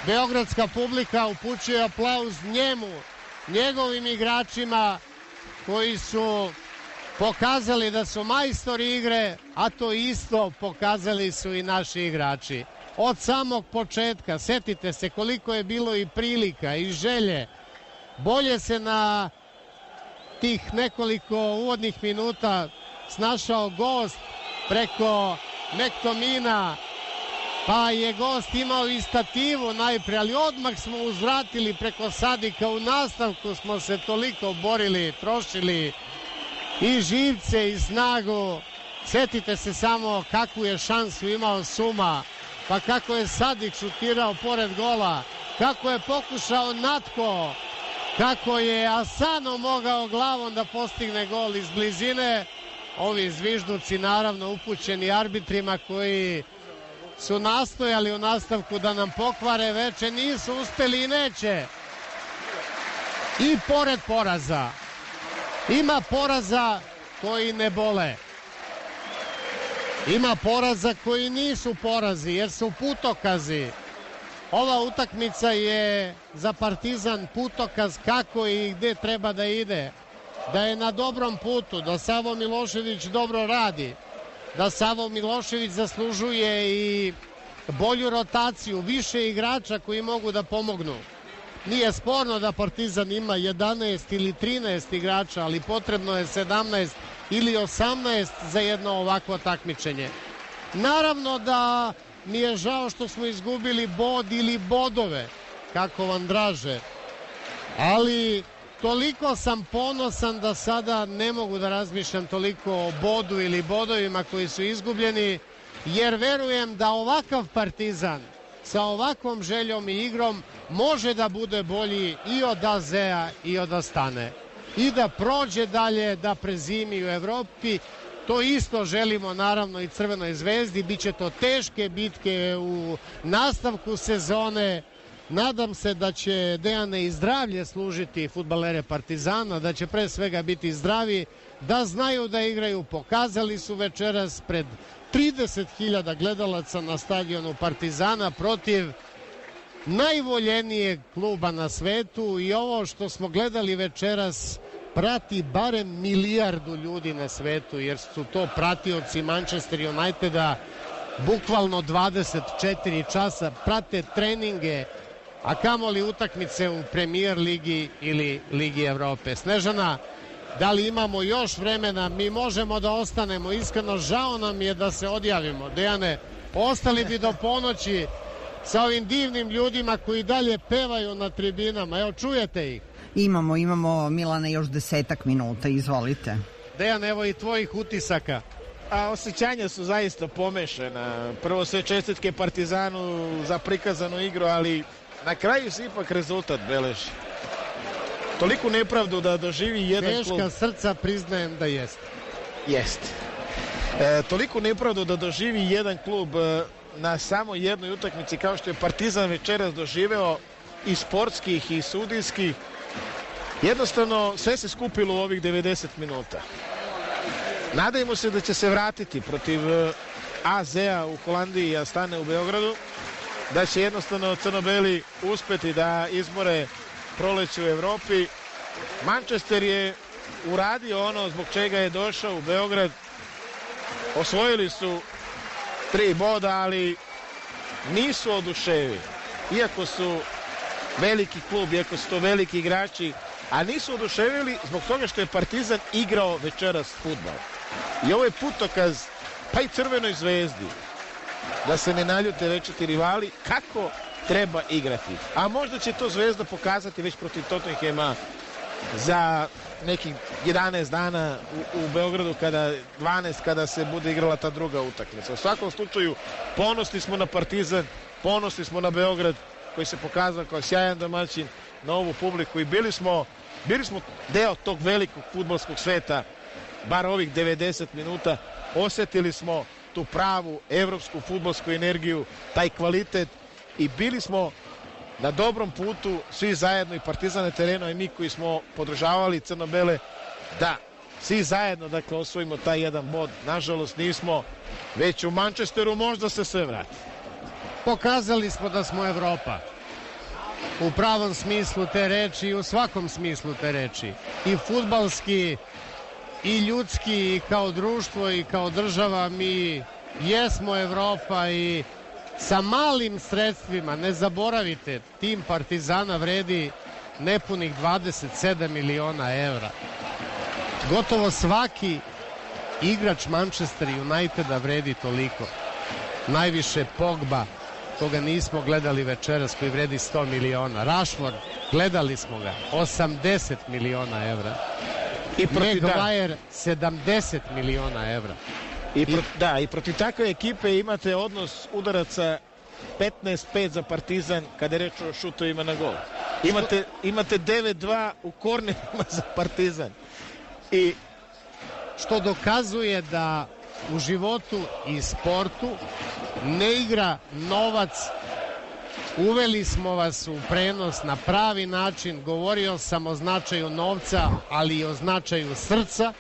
Beogradska publika upućuje aplauz njemu, njegovim igračima koji su pokazali da su majstori igre, a to isto pokazali su i naši igrači od samog početka. Setite se koliko je bilo i prilika i želje. Bolje se na tih nekoliko uvodnih minuta snašao gost preko Mektomina, pa je gost imao i stativu najpre, ali odmah smo uzvratili preko Sadika. U nastavku smo se toliko borili, trošili i živce i snagu Setite se samo kakvu je šansu imao Suma, pa kako je Sadik šutirao pored gola, kako je pokušao Natko, kako je Asano mogao glavom da postigne gol iz blizine. Ovi zvižduci naravno upućeni arbitrima koji su nastojali u nastavku da nam pokvare veče, nisu uspeli i neće. I pored poraza, ima poraza koji ne bole. Ima poraza koji nisu porazi jer su putokazi. Ova utakmica je za Partizan putokaz kako i gde treba da ide. Da je na dobrom putu, da Savo Milošević dobro radi, da Savo Milošević zaslužuje i bolju rotaciju, više igrača koji mogu da pomognu. Nije sporno da Partizan ima 11 ili 13 igrača, ali potrebno je 17 ili 18 za jedno ovakvo takmičenje. Naravno da mi je žao što smo izgubili bod ili bodove, kako vam draže. Ali toliko sam ponosan da sada ne mogu da razmišljam toliko o bodu ili bodovima koji su izgubljeni, jer verujem da ovakav partizan sa ovakvom željom i igrom može da bude bolji i od Azea i od Astane i da prođe dalje, da prezimi u Evropi. To isto želimo naravno i Crvenoj zvezdi. Biće to teške bitke u nastavku sezone. Nadam se da će Dejane i zdravlje služiti futbalere Partizana, da će pre svega biti zdravi, da znaju da igraju. Pokazali su večeras pred 30.000 gledalaca na stadionu Partizana protiv najvoljenijeg kluba na svetu i ovo što smo gledali večeras prati barem milijardu ljudi na svetu, jer su to pratioci Manchester Uniteda bukvalno 24 časa, prate treninge, a kamoli utakmice u Premier ligi ili Ligi Evrope. Snežana, da li imamo još vremena? Mi možemo da ostanemo. Iskreno, žao nam je da se odjavimo. Dejane, ostali bi do ponoći sa ovim divnim ljudima koji dalje pevaju na tribinama. Evo, čujete ih. Imamo, imamo Milane još desetak minuta, izvolite. Dejan, evo i tvojih utisaka. A osjećanja su zaista pomešana. Prvo sve čestitke Partizanu za prikazanu igru, ali na kraju se ipak rezultat beleži. Toliko nepravdu da doživi jedan Teška klub. Teška srca priznajem da jest. Jeste. E, toliko nepravdu da doživi jedan klub e, na samo jednoj utakmici kao što je Partizan večeras doživeo i sportskih i sudijskih Jednostavno, sve se skupilo u ovih 90 minuta. Nadajmo se da će se vratiti protiv e, AZ-a u Holandiji i Astane u Beogradu. Da će jednostavno Crnobeli uspeti da izbore proleće u Evropi. Manchester je uradio ono zbog čega je došao u Beograd. Osvojili su tri boda, ali nisu oduševi. Iako su veliki klub, iako su to veliki igrači, a nisu oduševili zbog toga što je Partizan igrao večeras futbal. I ovo je putokaz, pa i Crvenoj zvezdi, da se ne naljute večeti rivali, kako treba igrati. A možda će to zvezda pokazati već protiv Tottenhema za nekih 11 dana u, u Beogradu kada 12 kada se bude igrala ta druga utakmica. U svakom slučaju ponosni smo na Partizan, ponosni smo na Beograd koji se pokazao kao sjajan domaćin na ovu publiku i bili smo bili smo deo tog velikog futbolskog sveta bar ovih 90 minuta osetili smo tu pravu evropsku futbolsku energiju taj kvalitet. I bili smo na dobrom putu svi zajedno i Partizane tereno i mi koji smo podržavali Crnobele da svi zajedno dakle osvojimo taj jedan bod. Nažalost nismo već u Manchesteru možda se sve vrati. Pokazali smo da smo Evropa. U pravom smislu te reči i u svakom smislu te reči. I futbalski, i ljudski, i kao društvo, i kao država mi jesmo Evropa i sa malim sredstvima, ne zaboravite, tim Partizana vredi nepunih 27 miliona evra. Gotovo svaki igrač Manchester Uniteda vredi toliko. Najviše Pogba, koga nismo gledali večeras, koji vredi 100 miliona. Rashford, gledali smo ga, 80 miliona evra. I Maguire, 70 miliona evra. I, pro, da, i protiv takve ekipe imate odnos udaraca 15-5 za Partizan kada je reč o šutovima na gol. Imate, imate 9-2 u kornerima za Partizan. I što dokazuje da u životu i sportu ne igra novac Uveli smo vas u prenos na pravi način, govorio sam o značaju novca, ali i o značaju srca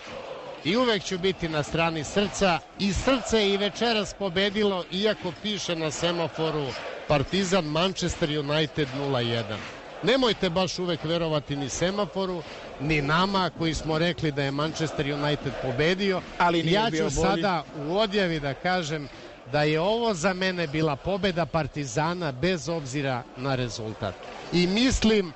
i uvek ću biti na strani srca i srce je i večeras pobedilo, iako piše na semaforu Partizan Manchester United 0-1. Nemojte baš uvek verovati ni semaforu, ni nama koji smo rekli da je Manchester United pobedio. Ali ja ću sada u odjavi da kažem da je ovo za mene bila pobeda Partizana bez obzira na rezultat. I mislim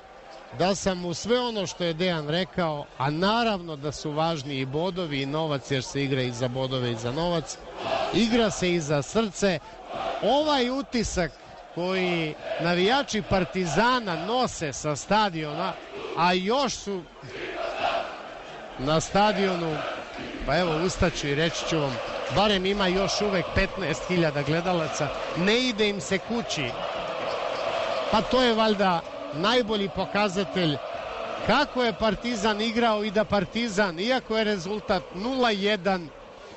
da sam u sve ono što je Dejan rekao, a naravno da su važni i bodovi i novac jer se igra i za bodove i za novac, igra se i za srce. Ovaj utisak koji navijači Partizana nose sa stadiona, a još su na stadionu, pa evo ustaću i reći ću vam, barem ima još uvek 15.000 gledalaca, ne ide im se kući. Pa to je valjda najbolji pokazatelj kako je Partizan igrao i da Partizan, iako je rezultat 0-1,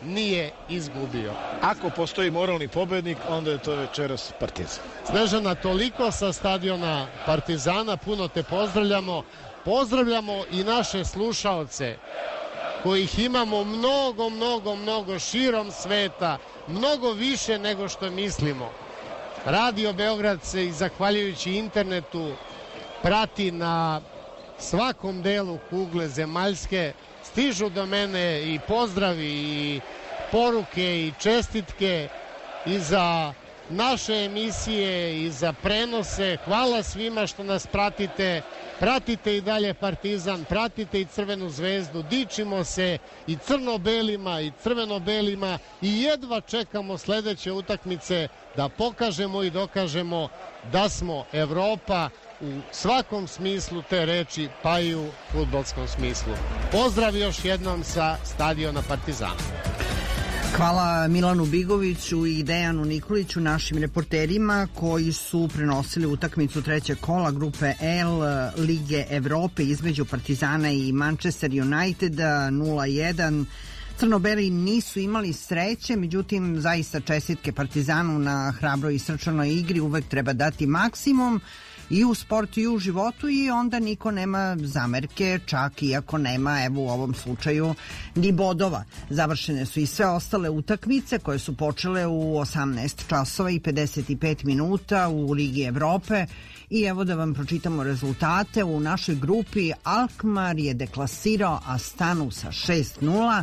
nije izgubio. Ako postoji moralni pobednik, onda je to večeras Partizan. Snežana, toliko sa stadiona Partizana, puno te pozdravljamo. Pozdravljamo i naše slušaoce kojih imamo mnogo, mnogo, mnogo širom sveta, mnogo više nego što mislimo. Radio Beograd se i zahvaljujući internetu prati na svakom delu kugle zemaljske. Stižu do mene i pozdravi i poruke i čestitke i za naše emisije i za prenose. Hvala svima što nas pratite. Pratite i dalje Partizan, pratite i Crvenu zvezdu, dičimo se i crno-belima i crveno-belima i jedva čekamo sledeće utakmice da pokažemo i dokažemo da smo Evropa u svakom smislu te reči, pa i u futbolskom smislu. Pozdrav još jednom sa stadiona Partizana. Hvala Milanu Bigoviću i Dejanu Nikoliću, našim reporterima koji su prenosili utakmicu trećeg kola grupe L Lige Evrope između Partizana i Manchester United 0-1. Crnobeli nisu imali sreće, međutim zaista čestitke Partizanu na hrabroj i srčanoj igri uvek treba dati maksimum i u sportu i u životu i onda niko nema zamerke, čak iako nema, evo u ovom slučaju, ni bodova. Završene su i sve ostale utakmice koje su počele u 18 časova i 55 minuta u Ligi Evrope i evo da vam pročitamo rezultate. U našoj grupi Alkmar je deklasirao Astanu sa 6-0,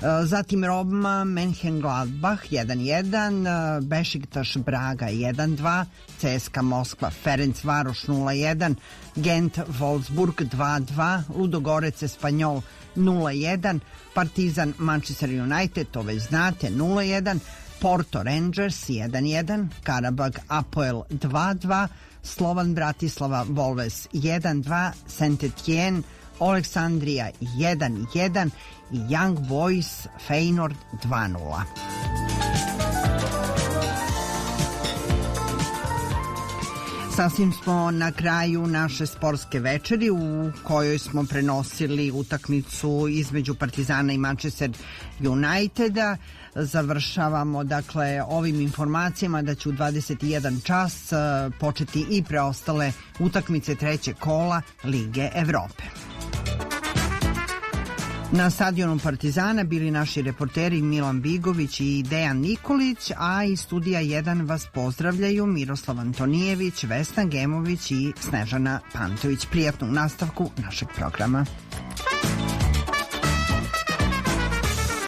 Zatim Roma, Menhengladbach 1-1, Bešiktaš Braga 1-2, CSKA Moskva, Ferenc Varoš 0-1, Gent Wolfsburg 2-2, Ludogorec Espanjol 0-1, Partizan Manchester United, to već znate, 0-1, Porto Rangers 1-1, Karabag Apoel 2-2, Slovan Bratislava Volves 1-2, Saint Etienne Aleksandrija 1-1 i Young Boys Feyenoord 2-0. Sasvim smo na kraju naše sportske večeri u kojoj smo prenosili utakmicu između Partizana i Manchester Uniteda. Završavamo dakle ovim informacijama da će u 21 čas eh, početi i preostale utakmice treće kola Lige Evrope. Na stadionu Partizana bili naši reporteri Milan Bigović i Dejan Nikolić, a iz studija 1 vas pozdravljaju Miroslav Antonijević, Vesna Gemović i Snežana Pantović. Prijatnu nastavku našeg programa.